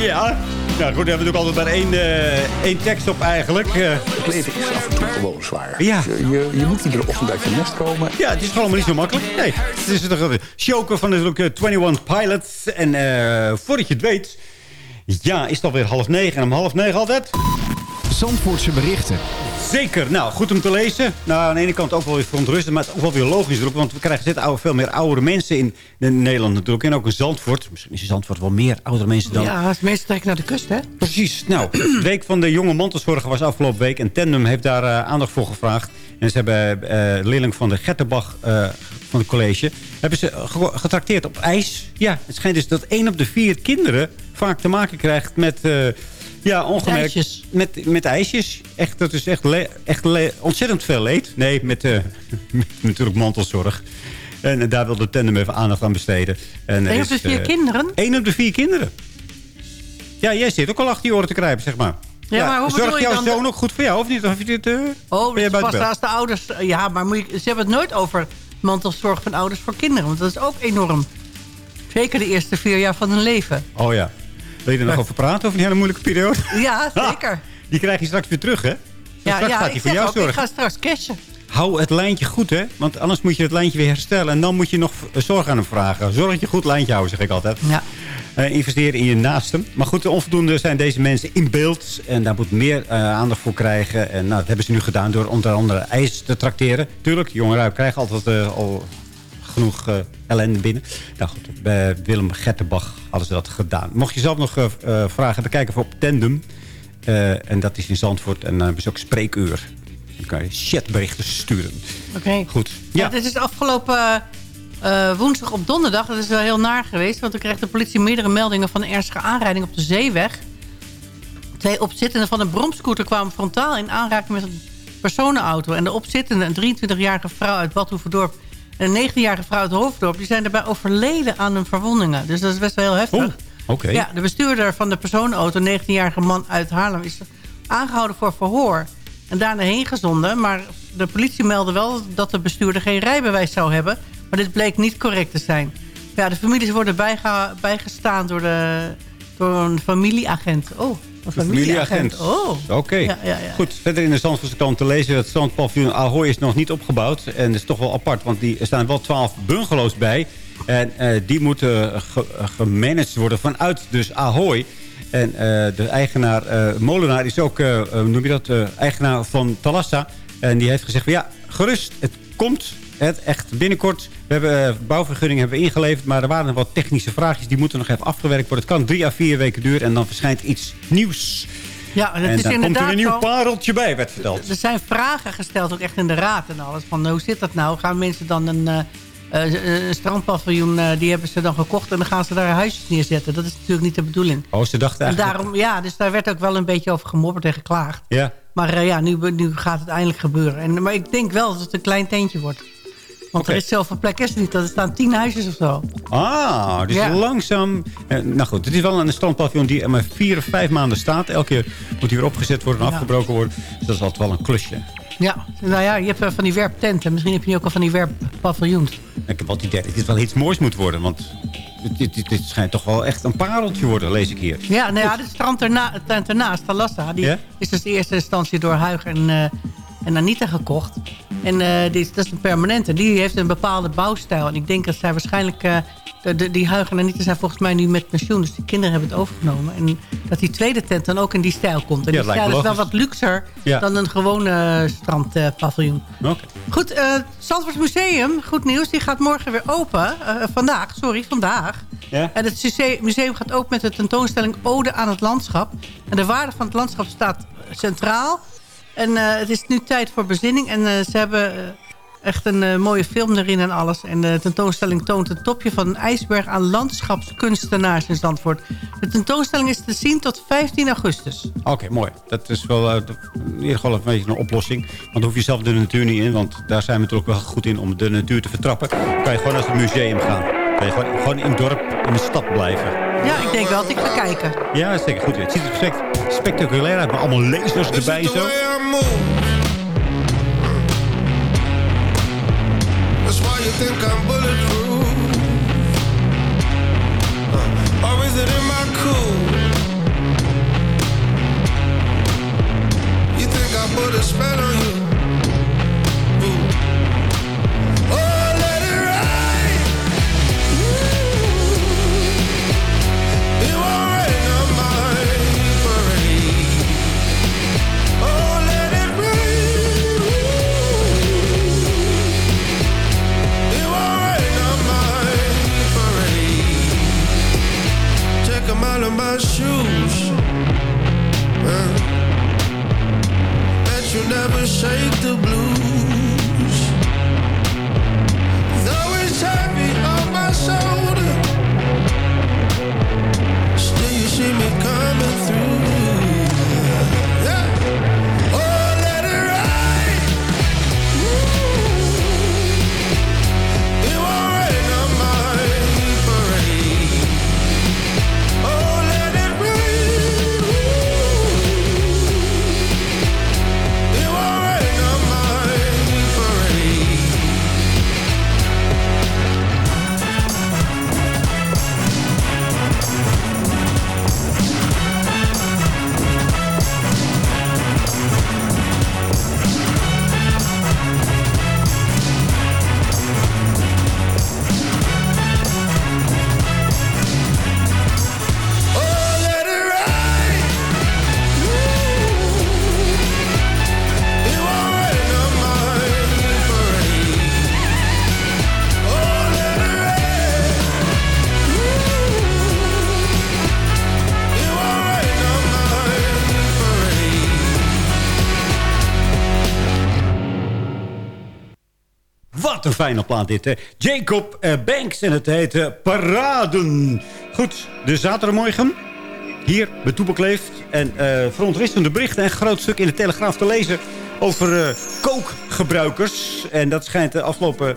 Ja, Nou goed, we hebben natuurlijk altijd maar één, uh, één tekst op eigenlijk. Uh, het leven is af en toe gewoon zwaar. Ja. Je, je, moet iedere ochtend uit je nest komen. Ja, het is gewoon niet zo makkelijk. Nee, het is toch een choker van natuurlijk uh, 21 Pilots. En uh, voordat je het weet... Ja, is het alweer half negen. En om half negen altijd... Zandvoortse berichten. Zeker. Nou, goed om te lezen. Nou, aan de ene kant ook wel weer verontrustend, maar het is ook wel weer logisch. Want we krijgen oude, veel meer oudere mensen in, Nederland natuurlijk. En ook in Zandvoort. Misschien is in Zandvoort wel meer oudere mensen dan... Ja, meeste trekken naar de kust, hè? Precies. Nou, de week van de jonge mantelzorger was afgelopen week. En Tandem heeft daar uh, aandacht voor gevraagd. En ze hebben uh, leerling van de Getterbach uh, van het college... hebben ze getrakteerd op ijs. Ja, het schijnt dus dat één op de vier kinderen vaak te maken krijgt met... Ja, ongemerkt. Ijsjes. Met, met ijsjes. Echt, dat is echt, echt ontzettend veel leed. Nee, met, uh, met natuurlijk mantelzorg. En daar wil de tandem even aandacht aan besteden. Eén op de vier uh, kinderen? Eén op de vier kinderen. Ja, jij zit ook al achter je oren te krijpen, zeg maar. Ja, ja maar hoe zorg jouw dan zoon ook goed voor jou, of niet? Of je dit, oh, dat pas als de ouders... Ja, maar moet je, ze hebben het nooit over mantelzorg van ouders voor kinderen. Want dat is ook enorm. Zeker de eerste vier jaar van hun leven. Oh ja. Wil je er nog over praten, over die hele moeilijke periode? Ja, zeker. Die krijg je straks weer terug, hè? Ja, straks ja, gaat hij voor jou ook, zorgen. ik ga straks cashen. Hou het lijntje goed, hè? Want anders moet je het lijntje weer herstellen. En dan moet je nog zorg aan hem vragen. Zorg dat je goed lijntje houdt, zeg ik altijd. Ja. Uh, investeren in je naasten. Maar goed, onvoldoende zijn deze mensen in beeld. En daar moet meer uh, aandacht voor krijgen. En nou, dat hebben ze nu gedaan door onder andere ijs te trakteren. Tuurlijk, jongeren krijgen altijd uh, al genoeg uh, ellende binnen. Nou goed, bij Willem Gettenbach hadden ze dat gedaan. Mocht je zelf nog uh, vragen hebben, kijken voor op Tandem. En dat is in Zandvoort. En dan hebben ze ook spreekuur. Dan kan je chatberichten sturen. Oké. Okay. Goed. Ja. ja, dit is afgelopen woensdag op donderdag. Dat is wel heel naar geweest. Want toen kreeg de politie meerdere meldingen van een ernstige aanrijding op de zeeweg. Twee opzittenden van een bromscooter kwamen frontaal in aanraking met een personenauto. En de opzittende, een 23-jarige vrouw uit Badhoevedorp en een 19-jarige vrouw uit Hoofddorp... die zijn daarbij overleden aan hun verwondingen. Dus dat is best wel heel heftig. Oh, oké. Ja, de bestuurder van de personenauto, een 19-jarige man uit Haarlem... is aangehouden voor verhoor en daarna heen gezonden. Maar de politie meldde wel dat de bestuurder geen rijbewijs zou hebben. Maar dit bleek niet correct te zijn. Ja, de families worden bijgestaan door, de, door een familieagent. Oh, een familieagent. Oh, Oké. Okay. Ja, ja, ja. Goed, verder in de Zandvoortse kant te lezen... het strandpaviljoen Ahoy is nog niet opgebouwd. En dat is toch wel apart, want die, er staan wel twaalf bungalows bij. En uh, die moeten ge, gemanaged worden vanuit dus Ahoy. En uh, de eigenaar, uh, Molenaar, is ook, noem je dat, eigenaar van Talassa. En die heeft gezegd van ja, gerust, het komt het echt binnenkort. We hebben bouwvergunning hebben we ingeleverd. Maar er waren nog wat technische vraagjes. Die moeten nog even afgewerkt worden. Het kan drie à vier weken duren. En dan verschijnt iets nieuws. Ja, het en is daar komt er een nieuw pareltje bij, werd verteld. Er zijn vragen gesteld, ook echt in de raad en alles. Van hoe zit dat nou? Gaan mensen dan een, uh, een strandpaviljoen, uh, die hebben ze dan gekocht... en dan gaan ze daar huisjes neerzetten. Dat is natuurlijk niet de bedoeling. Oh, ze dachten eigenlijk... En daarom, ja, dus daar werd ook wel een beetje over gemopperd en geklaagd. Ja. Maar ja, nu, nu gaat het eindelijk gebeuren. En, maar ik denk wel dat het een klein tentje wordt. Want er is zoveel plek is er niet. Er staan tien huisjes of zo. Ah, dus Ja. langzaam... Eh, nou goed, het is wel een strandpaviljoen die maar vier of vijf maanden staat. Elke keer moet hij weer opgezet worden en Ja. afgebroken worden. Dus dat is altijd wel een klusje. Ja, nou ja, je hebt van die werptenten. Misschien heb je nu ook al van die werppaviljoens. Ik heb wel het idee dat dit wel iets moois moet worden. Want dit, dit, dit, schijnt toch wel echt een pareltje worden, lees ik hier. Ja, nou ja, de strand erna, ernaast, Talassa, die Ja? is dus de eerste instantie door Huig en, eh, en Anita gekocht. En eh, die, dat is een permanente. Die heeft een bepaalde bouwstijl. En ik denk dat zij waarschijnlijk... eh, de, die Huig en Anita zijn volgens mij nu met pensioen. Dus die kinderen hebben het overgenomen. En dat die tweede tent dan ook in die stijl komt. En die stijl is wel wat luxer Ja. dan een gewone strandpaviljoen. Oké. Goed, eh het Zandvoort Museum, goed nieuws, die gaat morgen weer open. Eh, vandaag, sorry, vandaag. Ja? En het muse- museum gaat open met de tentoonstelling Ode aan het landschap. En de waarde van het landschap staat centraal. En eh, het is nu tijd voor bezinning. En eh, ze hebben eh, echt een mooie film erin en alles. En de tentoonstelling toont het topje van een ijsberg aan landschapskunstenaars in Zandvoort. De tentoonstelling is te zien tot 15 augustus. Oké, mooi. Dat is wel in ieder geval een beetje een oplossing. Want dan hoef je zelf de natuur niet in. Want daar zijn we natuurlijk wel goed in om de natuur te vertrappen. Dan kan je gewoon naar het museum gaan. Je gewoon, gewoon in het dorp, in de stad blijven. Ja, ik denk wel dat ik ga kijken. Ja, dat is zeker goed. Het ziet er spect- spectaculair uit. Maar allemaal lasers erbij zo. That's why you think I'm bulletproof. Wat een fijne plaat dit, hè. Jacob eh, Banks en het heet eh, Paraden. Goed, de zaterdagmorgen. Hier Leeft. En eh verontrustende berichten en een groot stuk in de Telegraaf te lezen... over kookgebruikers. En dat schijnt de afgelopen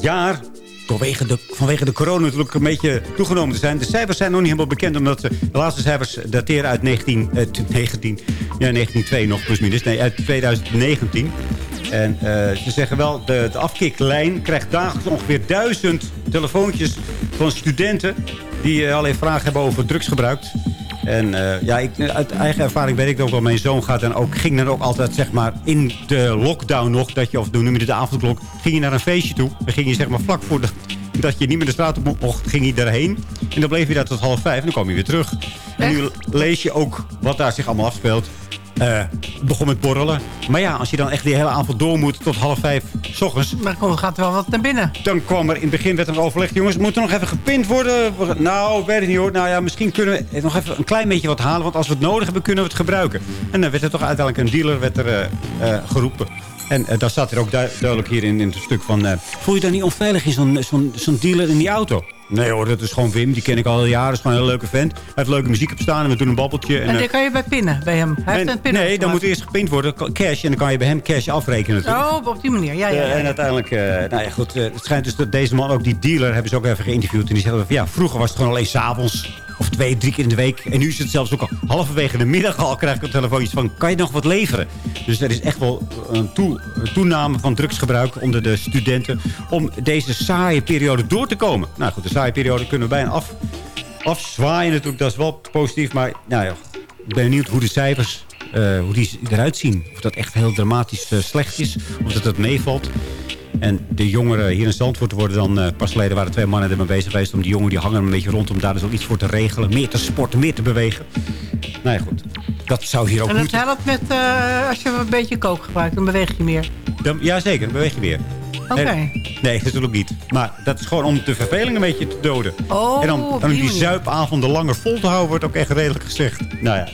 jaar... Vanwege de, vanwege de corona natuurlijk een beetje toegenomen te zijn. De cijfers zijn nog niet helemaal bekend... omdat de laatste cijfers dateren uit 19, eh, 19, ja, 1902 nog plus minus. Nee, uit 2019. En eh, ze zeggen wel, de, de afkiklijn krijgt dagelijks ongeveer duizend telefoontjes van studenten... die eh, alleen vragen hebben over drugsgebruik. En eh, ja, ik, uit eigen ervaring weet ik ook wel. Mijn zoon gaat dan ook, ging dan ook altijd zeg maar in de lockdown nog... Dat je, of noem je het de avondklok, ging je naar een feestje toe. Dan ging je zeg maar vlak voor de, dat je niet meer de straat op mocht, ging je daarheen. En dan bleef je daar tot half vijf en dan kwam je weer terug. En nu lees je ook wat daar zich allemaal afspeelt. Eh, het begon met borrelen. Maar ja, als je dan echt die hele avond door moet tot half vijf s ochtends... Maar dan gaat er wel wat naar binnen. Dan kwam er in het begin werd er overlegd. Jongens, moet er nog even gepind worden? Nou, weet ik niet hoor. Nou ja, misschien kunnen we nog even een klein beetje wat halen. Want als we het nodig hebben, kunnen we het gebruiken. En dan werd er toch uiteindelijk een dealer werd er, eh, eh, geroepen. En uh, daar staat er ook du duidelijk hier in, in het stuk van... voel je daar niet onveilig in zo'n zo'n zo'n dealer in die auto? Nee hoor, dat is gewoon Wim. Die ken ik al jaren. Dat is gewoon een leuke vent. Hij heeft leuke muziek op staan en we doen een babbeltje. En, en die kan je bij pinnen, bij hem. Hij heeft en, een. Nee, dan moet eerst gepind worden, cash. En dan kan je bij hem cash afrekenen natuurlijk. Oh, op die manier. Ja, ja, ja. Uh, en uiteindelijk, uh, nou ja goed. Uh, het schijnt dus dat deze man, ook die dealer, hebben ze ook even geïnterviewd. En die zeggen van, ja, vroeger was het gewoon alleen s'avonds. Of twee, drie keer in de week. En nu is het zelfs ook al halverwege de middag al krijg ik een telefoontje van... kan je nog wat leveren? Dus er is echt wel een, toe, een toename van drugsgebruik onder de studenten... om deze saaie periode door te komen. Nou goed, de saaie periode kunnen we bijna af, afzwaaien natuurlijk. Dat is wel positief. Maar nou ja, ik ben benieuwd hoe de cijfers uh, hoe die eruit zien. Of dat echt heel dramatisch uh, slecht is. Of dat het meevalt. En de jongeren hier in Zandvoort worden dan... Uh, pas geleden waren twee mannen ermee bezig geweest... om die jongen die hangen een beetje rond... om daar dus ook iets voor te regelen. Meer te sporten, meer te bewegen. Nou ja, goed. Dat zou hier ook en het moeten. helpt met... Als je een beetje kook gebruikt, dan beweeg je meer. Dan, ja, zeker. Dan beweeg je meer. Oké. Okay. Nee, nee, natuurlijk niet. Maar dat is gewoon om de verveling een beetje te doden. Oh, en dan, dan die zuipavonden langer vol te houden... wordt ook echt redelijk gezegd. Nou ja.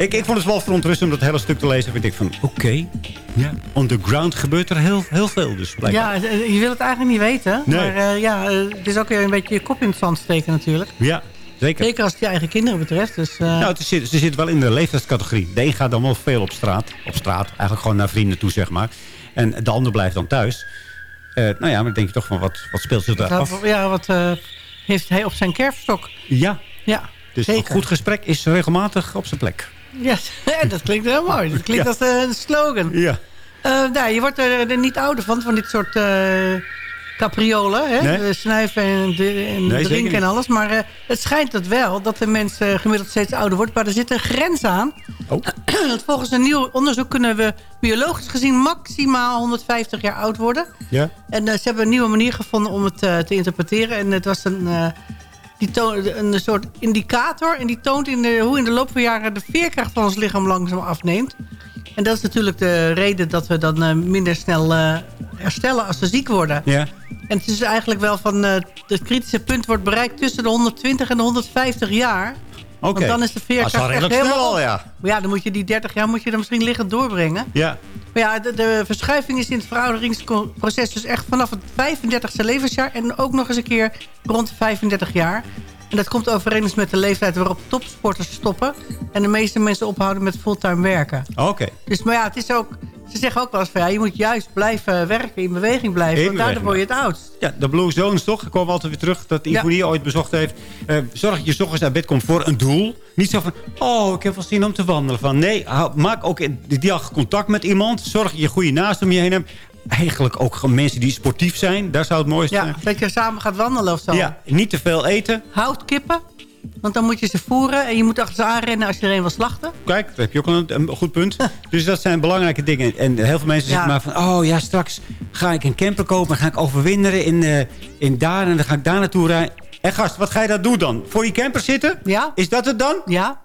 Ik, ik vond het wel verontrustend om dat hele stuk te lezen. vind ik van, oké, okay, ja. on the ground gebeurt er heel, heel veel dus. Blijkbaar. Ja, je wil het eigenlijk niet weten. Nee. Maar uh, ja, het is ook weer een beetje je kop in het zand steken natuurlijk. Ja, zeker. Zeker als het je eigen kinderen betreft. Dus, uh... Nou, het zit, ze zit wel in de leeftijdscategorie. De een gaat dan wel veel op straat. Op straat, eigenlijk gewoon naar vrienden toe, zeg maar. En de ander blijft dan thuis. Nou ja, maar dan denk je toch van, wat, wat speelt zich daar af? Ja, wat heeft hij op zijn kerfstok? Ja. Ja, dus zeker. een goed gesprek is regelmatig op zijn plek. Ja, dat klinkt heel mooi. Dat klinkt ja. als een slogan. Ja. Uh, nou, je wordt er, er, niet ouder van, van dit soort capriolen. Hè? Nee? Snuiven en, de, en nee, drinken en alles. Maar uh, het schijnt dat wel, dat de mens gemiddeld steeds ouder wordt. Maar er zit een grens aan. Oh. Volgens een nieuw onderzoek kunnen we biologisch gezien maximaal 150 jaar oud worden. Ja. En ze hebben een nieuwe manier gevonden om het te interpreteren. En het was een die toont een soort indicator. En die toont in de, hoe in de loop van jaren de veerkracht van ons lichaam langzaam afneemt. En dat is natuurlijk de reden dat we dan uh, minder snel uh, herstellen als we ziek worden. Ja. En het is eigenlijk wel van... Uh, het kritische punt wordt bereikt tussen de 120 en de 150 jaar. Oké. Want dan is de Dat is wel veerkracht echt helemaal snel op. ja. Maar ja, dan moet je die 30 jaar moet je dan misschien liggend doorbrengen. Ja. Maar ja, de, de verschuiving is in het verouderingsproces dus echt vanaf het 35e levensjaar... en ook nog eens een keer rond de 35 jaar. En dat komt overeen met de leeftijd waarop topsporters stoppen... en de meeste mensen ophouden met fulltime werken. Oké. Dus, maar ja, het is ook, ze zeggen ook wel eens van... ja, je moet juist blijven werken, in beweging blijven... Want daardoor word je het oudst. Ja, de Blue Zones toch? Ik komen altijd weer terug. Dat Ivonie ooit bezocht heeft. Eh, zorg dat je 's ochtends naar bed komt voor een doel. Niet zo van, oh, ik heb wel zin om te wandelen. Van, nee, maak ook die dag contact met iemand. Zorg dat je goede naast om je heen hebt. Eigenlijk ook mensen die sportief zijn. Daar zou het mooiste Ja, zijn. dat je samen gaat wandelen of zo. Ja, niet te veel eten. Houd kippen, want dan moet je ze voeren... en je moet achter ze aanrennen als je er een wil slachten. Kijk, daar heb je ook een, een goed punt. Dus dat zijn belangrijke dingen. En heel veel mensen Ja. zeggen maar van... oh ja, straks ga ik een camper kopen... en ga ik overwinteren in, eh, in daar... en dan ga ik daar naartoe rijden. En gast, wat ga je dat doen dan? Voor je camper zitten? Ja. Is dat het dan? Ja.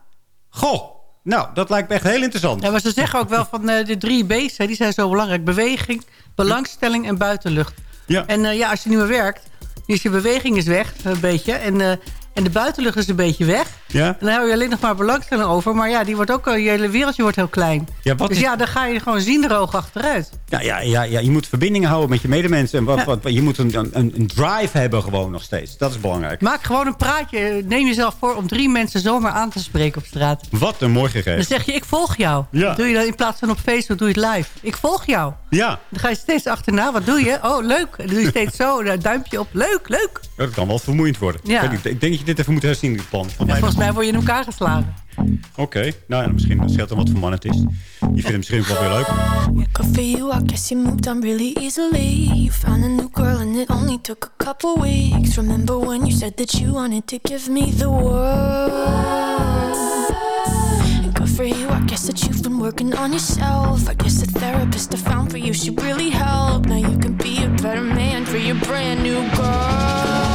Goh, nou, dat lijkt me echt heel interessant. Ja, maar ze zeggen ook wel van eh, de drie B's, hè, die zijn zo belangrijk. Beweging, belangstelling en buitenlucht. Ja. En eh, ja, als je niet meer werkt, is je beweging is weg, een beetje. En, en de buitenlucht is een beetje weg. Ja? En dan hou je alleen nog maar belangstelling over. Maar ja, die wordt ook, eh, je hele wereldje wordt heel klein. Ja, wat dus is- ja, dan ga je gewoon zienderoog achteruit. Ja, ja, ja, ja, je moet verbindingen houden met je medemensen. En wat, wat, je moet een, een, een drive hebben gewoon nog steeds. Dat is belangrijk. Maak gewoon een praatje. Neem jezelf voor om drie mensen zomaar aan te spreken op straat. Wat een mooi Dan gegeven. zeg je, ik volg jou. Ja. Doe je dan in plaats van op Facebook, doe je het live. Ik volg jou. Ja, Dan ga je steeds achterna. Wat doe je? Oh, leuk. Dan doe je steeds zo. Een duimpje op. Leuk, leuk. dat kan wel vermoeiend worden. Ja. Ik, denk dat je dit even moet herzien, dit plan. Van mij- volgens mij word je in elkaar geslagen. Oké, nou ja, misschien scheelt er wat voor man het is. Die vindt het misschien wel weer leuk. Good for you, I guess you moved on really easily. You found a new girl and it only took a couple weeks. Remember when you said that you wanted to give me the world? And good for you, I guess that you've been working on yourself. I guess the therapist I found for you should really help. Now you can be a better man for your brand new girl.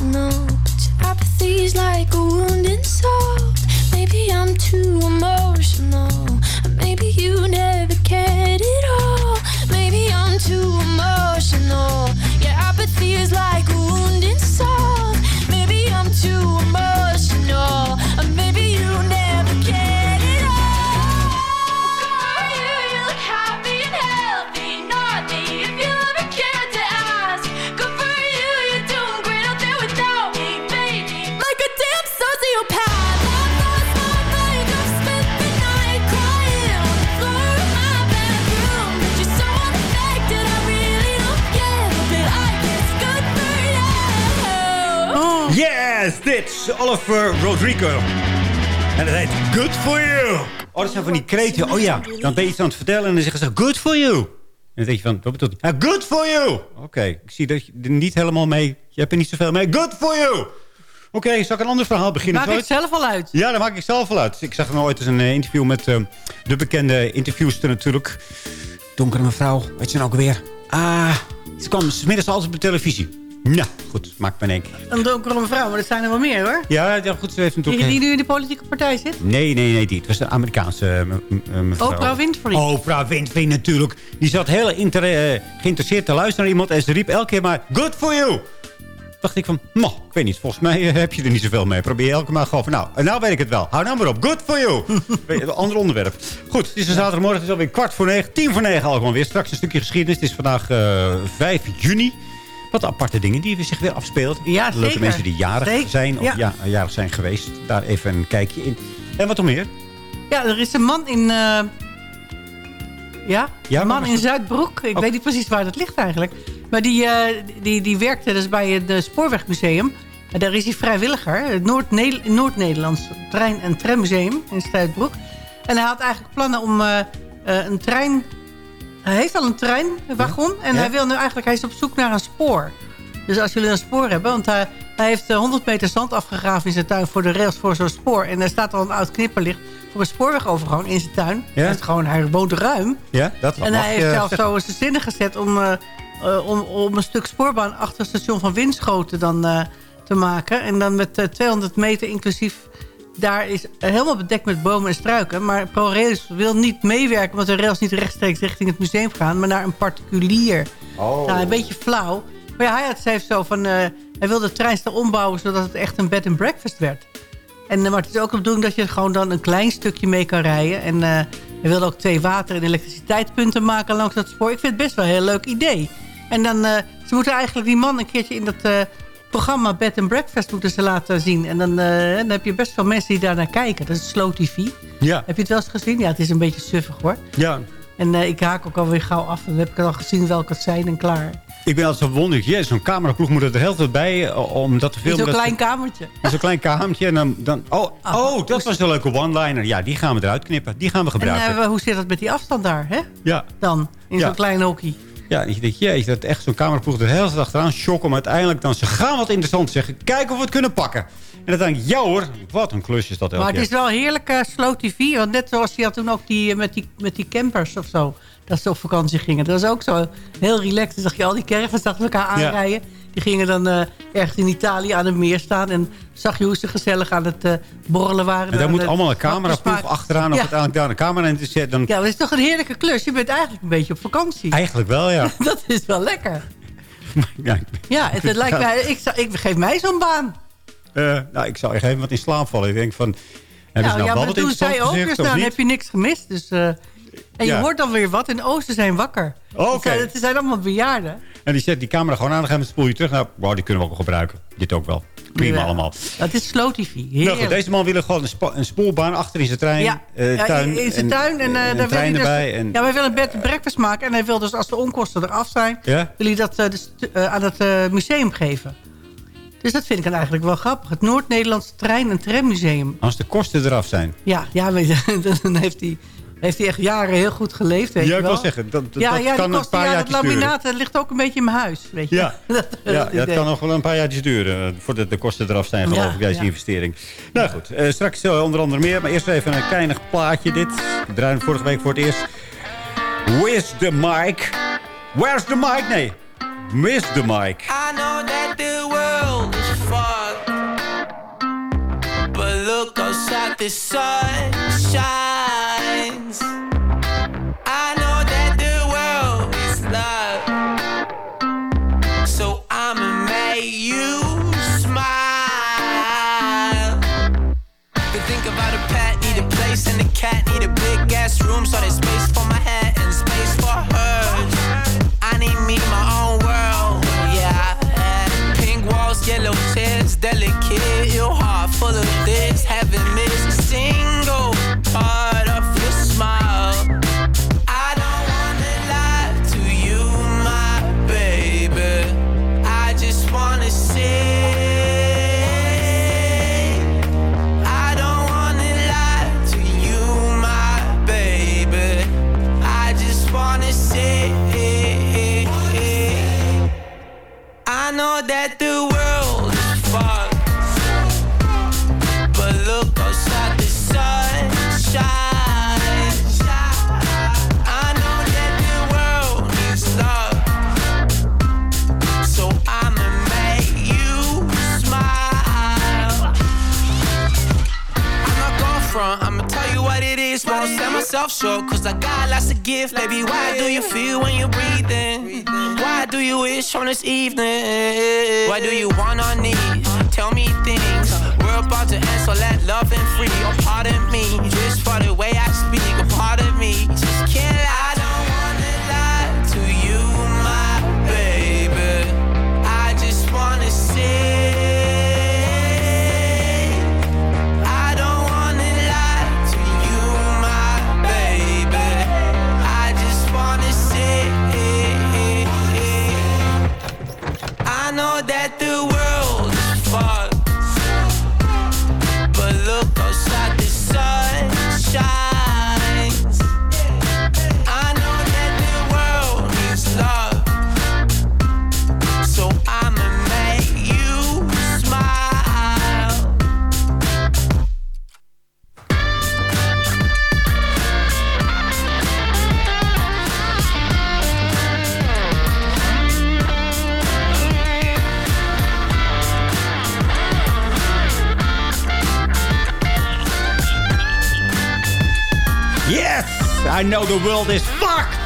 No. Oh, dat zijn van die kreten. Oh ja, dan ben je iets aan het vertellen en dan zeggen ze Good For You. En dan denk je van, wat bedoelt hij? Ja, good for you. Oké, ik zie dat je er niet helemaal mee... Je hebt er niet zoveel mee. Good for you. Oké, zal ik een ander verhaal beginnen? Maak ik het zelf al uit. Ja, dat maak ik zelf wel uit. Ik zag nog ooit eens een eh, interview met eh, de bekende interviewster natuurlijk. Donkere mevrouw, weet je nou ook weer? Ah, Ze kwam smiddags altijd op de televisie. Nou, goed, maakt me keer. Een donkere mevrouw, maar dat zijn er wel meer hoor. Ja, ja goed, ze heeft natuurlijk... Die, die nu in de politieke partij zit? Nee, nee, nee, die. Het was een Amerikaanse eh, me- mevrouw. Oprah Winfrey. Oprah Winfrey natuurlijk. Die zat heel inter- eh, geïnteresseerd te luisteren naar iemand. En ze riep elke keer maar, good for you. dacht ik van, nou, ik weet niet. Volgens mij eh, heb je er niet zoveel mee. Probeer je elke maar gewoon van, nou, nou weet ik het wel. Hou nou maar op. Good for you. Ander onderwerp. Goed, het is een zaterdagmorgen. Het is alweer kwart voor negen. Tien voor negen allemaal weer. Straks een stukje geschiedenis. Het is vandaag eh 5 juni. Wat aparte dingen die zich weer afspeelt. Ja, Leuke zeker. mensen die jarig Zeker, zijn of ja. ja, jarig zijn geweest. Daar even een kijkje in. En wat nog meer? Ja, er is een man in... eh, ja, Ja, een man in Zuidbroek. Ik weet niet precies waar dat ligt eigenlijk. Maar die, eh, die, die werkte dus bij het Spoorwegmuseum. En daar is hij vrijwilliger. Het Noord-Ne- Noord-Nederlands Trein- en Trammuseum in Zuidbroek. En hij had eigenlijk plannen om eh, eh, een trein... Hij heeft al een treinwagon. En hij wil nu eigenlijk... Hij is op zoek naar een spoor. Dus als jullie een spoor hebben... Want hij, hij heeft eh, 100 meter zand afgegraven in zijn tuin... voor de rails voor zo'n spoor. En er staat al een oud knipperlicht... voor een spoorwegovergang in zijn tuin. Ja. Dat is gewoon, hij woont ruim. Ja, dat En hij heeft zelfs zeggen. zo zijn zinnen gezet om, eh, eh, om, om een stuk spoorbaan achter het station van Winschoten dan eh, te maken. En dan met eh, 200 meter inclusief. Daar is helemaal bedekt met bomen en struiken. Maar ProRails wil niet meewerken... omdat de rails niet rechtstreeks richting het museum gaan... maar naar een particulier. Oh. Nou, een beetje flauw. Maar ja, hij had zei zo van... eh, hij wilde de treinstel ombouwen... zodat het echt een bed and breakfast werd. En, eh, maar het is ook de bedoeling dat je gewoon dan een klein stukje mee kan rijden. En eh hij wilde ook twee water- en elektriciteitspunten maken langs dat spoor. Ik vind het best wel een heel leuk idee. En dan, ze moeten eigenlijk die man een keertje in dat programma Bed and Breakfast moeten ze laten zien. En dan, eh, dan heb je best wel mensen die daar naar kijken. Dat is Slow TV. Ja. Heb je het wel eens gezien? Ja, het is een beetje suffig hoor. Ja, En eh, ik haak ook alweer gauw af. En dan heb ik al gezien welke het zijn en klaar. ik ben altijd wonderlijk. Jezus, zo'n cameraploeg moet er de hele tijd bij eh, om dat te filmen. zo'n klein kamertje. Zo'n klein kamertje. En dan, dan, oh, oh, dat was een leuke one-liner. Ja, die gaan we eruit knippen. Die gaan we En gebruiken. eh, hoe zit dat met die afstand daar, hè? ja. Dan, in Ja. zo'n klein hockey. Ja, en je denkt, jezus, dat echt zo'n cameraploeg er de hele tijd achteraan shock om uiteindelijk dan ze gaan wat interessant zeggen. Kijken of we het kunnen pakken. En dan denk ik, ja hoor, wat een klus is dat elke Maar het is wel heerlijk eh, slow tv. Want net zoals die had toen ook die, eh, met, die, met die campers of zo. Dat ze op vakantie gingen. Dat was ook zo heel relaxed. Dan zag je al die caravans achter elkaar aanrijden. Die gingen dan eh, ergens in Italië aan het meer staan. En zag je hoe ze gezellig aan het eh, borrelen waren. En daar moet allemaal een cameraploeg achteraan. Of Ja. uiteindelijk daar een camera in te zetten. Dan... Ja, het is toch een heerlijke klus. Je bent eigenlijk een beetje op vakantie. Eigenlijk wel, ja. Dat is wel lekker. ja ik- Ja, het, het lijkt mij, ik, zou, ik geef mij zo'n baan. eh, nou, ik zou echt even wat in slaap vallen. Ik denk van, hebben ze Nou, nou ja, maar wat toen zij ook, dus dan heb je niks gemist. Dus, en je Ja. hoort dan weer wat. In Oosten zijn wakker. Oké. Het, zijn, het zijn allemaal bejaarden. En die zet die camera gewoon aan, dan gaan we het spoel je terug. Nou, wow, die kunnen we ook wel gebruiken. Dit ook wel. Prima Ja. allemaal. Dat is slow tv. Nou goed, deze man wil gewoon een, een spoelbaan achter in zijn trein. ja, eh, tuin, in zijn tuin. En, eh, daar een wil hij dus, erbij. En, Ja, wij willen een bed and breakfast maken. En hij wil dus als de onkosten eraf zijn... Ja? wil hij dat eh, dus, aan het museum geven. Dus dat vind ik dan eigenlijk wel grappig. Het Noord-Nederlands Trein- en Trammuseum. Als de kosten eraf zijn. Ja, ja dan heeft hij, heeft hij echt jaren heel goed geleefd. Weet Ja, je ik wel. wil zeggen, dat, dat, ja, dat ja, kan die een paar ja, jaar dat laminaat dat ligt ook een beetje in mijn huis. Weet je. Ja, Dat- ja, dat kan nog wel een paar jaartjes duren eh, voordat de kosten eraf zijn, geloof Ja, ik, deze ja. investering. Nou goed, eh, straks eh, onder andere meer, maar eerst even een kleinig plaatje dit. Ik draaide vorige week voor het eerst. Where's the mic? Where's the mic? Nee, miss the mic. I know that the world is fucked. But look outside, the sun shines. I know that the world is love. So I'ma make you smile. But think about a pet, need a place, and the cat need a big ass room. So there's space for this evening? Why do you want on knees? Tell me things. We're about to end, so let love and free. A part of me, just for the I know the world is fucked!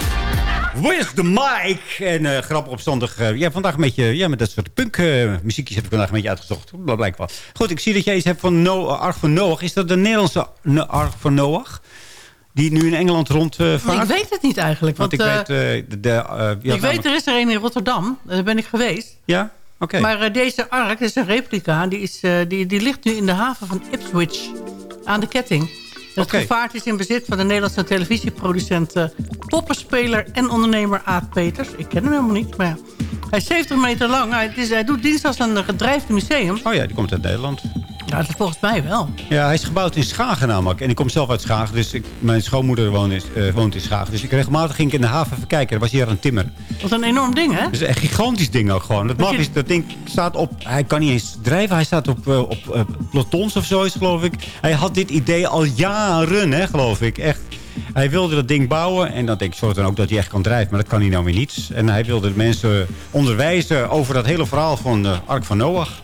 With the mic! En eh, grappig opstandig. eh, ja, vandaag een beetje... Ja, met dat soort punk eh, muziekjes heb ik vandaag een beetje uitgezocht. Dat blijkt wel. Goed, ik zie dat jij iets hebt van no Ark van Noach. Is dat de Nederlandse No- Ark van Noach? Die nu in Engeland rondvaart? Ik weet het niet eigenlijk. Want, Want, ik weet... de, de, had ik weet, er is er een in Rotterdam. Daar ben ik geweest. Ja? Oké. Maar deze ark, is een replica, die, is, die, die ligt nu in de haven van Ipswich. Aan de ketting. Het Oké. gevaart is in bezit van de Nederlandse televisieproducent... eh, poppenspeler en ondernemer Aad Peters. Ik ken hem helemaal niet, maar ja. Hij is 70 meter lang. Hij, het is, hij doet dienst als een gedrijfde museum. Oh ja, die komt uit Nederland. Ja, dat volgens mij wel. Ja, hij is gebouwd in Schagen namelijk. En ik kom zelf uit Schagen. Dus ik, mijn schoonmoeder woont in, eh, woont in Schagen. Dus ik regelmatig ging ik in de haven even kijken. Er was hier een timmer. Wat een enorm ding, hè? Het is een gigantisch ding ook gewoon. Dat, Dat je- is, dat ding staat op... Hij kan niet eens drijven. Hij staat op, eh, op eh, of zoiets, geloof ik. Hij had dit idee al jaren, hè, geloof ik. Echt. Hij wilde dat ding bouwen. En dan denk ik zo dan ook dat hij echt kan drijven. Maar dat kan hij nou weer niet. En hij wilde de mensen onderwijzen over dat hele verhaal van de Ark van Noach.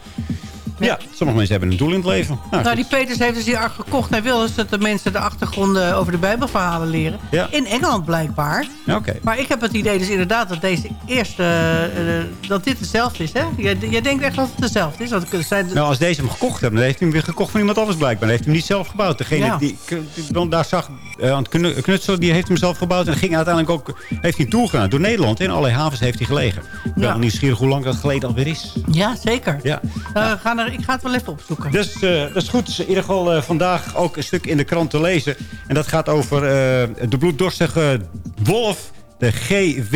Ja, sommige mensen hebben een doel in het leven. Nou, Nou, die Peters heeft dus die ark gekocht. Hij wil dus dat de mensen de achtergronden over de Bijbelverhalen leren. Ja. In Engeland blijkbaar. Ja, Oké. Maar ik heb het idee dus inderdaad dat deze eerste... eh, dat dit hetzelfde is, hè? Jij, jij denkt echt dat het hetzelfde is? Want het zijn, Nou, als deze hem gekocht hebben, dan heeft hij hem weer gekocht van iemand anders blijkbaar. Dan heeft hij hem niet zelf gebouwd. Degene Ja. die ik daar zag eh, aan het knutselen, die heeft hem zelf gebouwd. En ging uiteindelijk ook, heeft hij tour gedaan. Door Nederland, in allerlei havens heeft hij gelegen. Ik ben nieuwsgierig hoe lang dat geleden alweer is. ja, zeker. Ja. Eh, ga er, ik ga het wel even opzoeken. Dus eh, dat is goed. Dus in ieder geval eh, vandaag ook een stuk in de krant te lezen. En dat gaat over eh, de bloeddorstige wolf. De GW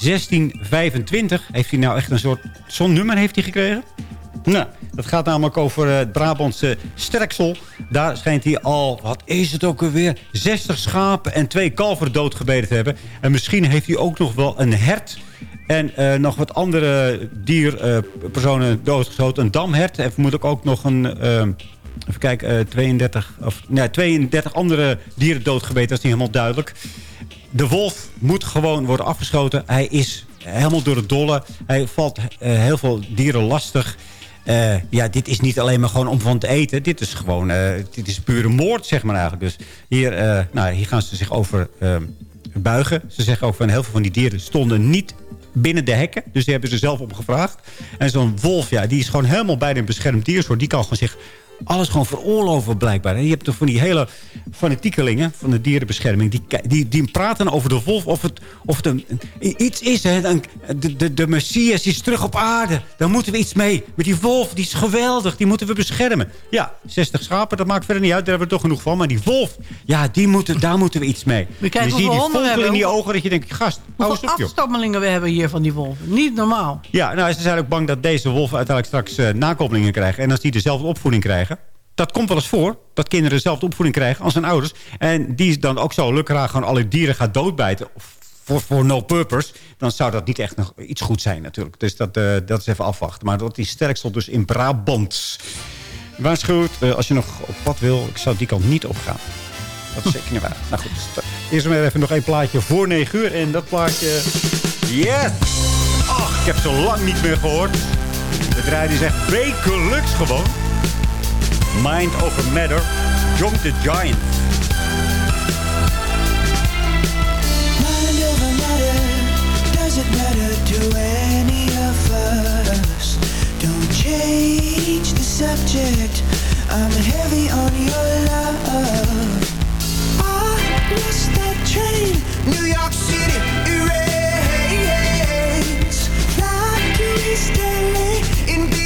1625. Heeft hij nou echt een soort... Zo'n nummer heeft hij gekregen? Nou, dat gaat namelijk over het Brabantse Sterksel. Daar schijnt hij al, wat is het ook alweer... 60 schapen en twee kalveren doodgebeden te hebben. En misschien heeft hij ook nog wel een hert... En eh, nog wat andere dierpersonen doodgeschoten. Een damhert. En vermoedelijk ook nog een... eh, even kijken, eh, 32, of, nee, 32 andere dieren doodgebeten. Dat is niet helemaal duidelijk. De wolf moet gewoon worden afgeschoten. Hij is helemaal door het dolle. Hij valt eh, heel veel dieren lastig. Eh, ja, dit is niet alleen maar gewoon om van te eten. Dit is gewoon, eh, dit is pure moord, zeg maar eigenlijk. Dus hier, eh, nou, hier gaan ze zich over eh, buigen. Ze zeggen ook van heel veel van die dieren stonden niet binnen de hekken. Dus die hebben ze zelf opgevraagd. En zo'n wolf, ja, die is gewoon helemaal bij een beschermd diersoort. Die kan gewoon zich alles gewoon veroorloven blijkbaar. En je hebt toch van die hele fanatiekelingen van de dierenbescherming... die, die, die praten over de wolf of het, of het een, iets is. Hè. Dan- De, de, de Messias is terug op aarde. Daar moeten we iets mee. Met die wolf, die is geweldig. Die moeten we beschermen. Ja, 60 schapen, dat maakt verder niet uit. Daar hebben we toch genoeg van. Maar die wolf, ja, die moeten, daar moeten we iets mee. We kijken En dan zie je die vonkel in die ogen... dat je denkt, gast, Hoeveel op, afstammelingen we hebben hier van die wolven. Niet normaal. Ja, nou, ze zijn ook bang dat deze wolven uiteindelijk straks eh, nakomelingen krijgen. En als die dezelfde opvoeding krijgen... Dat komt wel eens voor, dat kinderen dezelfde opvoeding krijgen als hun ouders. En die dan ook zo lukraak gewoon alle dieren gaat doodbijten. Voor, voor no purpose. Dan zou dat niet echt nog iets goed zijn natuurlijk. Dus dat, eh, dat is even afwachten. Maar dat is sterkst dus in Brabant. Waarschuwt, eh, als je nog op pad wil, ik zou die kant niet opgaan. Dat is zeker niet waar. Nou goed, dus eerst maar even nog één plaatje voor 9 uur. En dat plaatje... Yes! Ach, ik heb zo lang niet meer gehoord. De draai is echt wekelijks gewoon. Mind Over Matter, jump the Giant. Mind over matter, does it matter to any of us? Don't change the subject, I'm heavy on your love. Ah, I missed that train, New York City, it. Fly to East LA in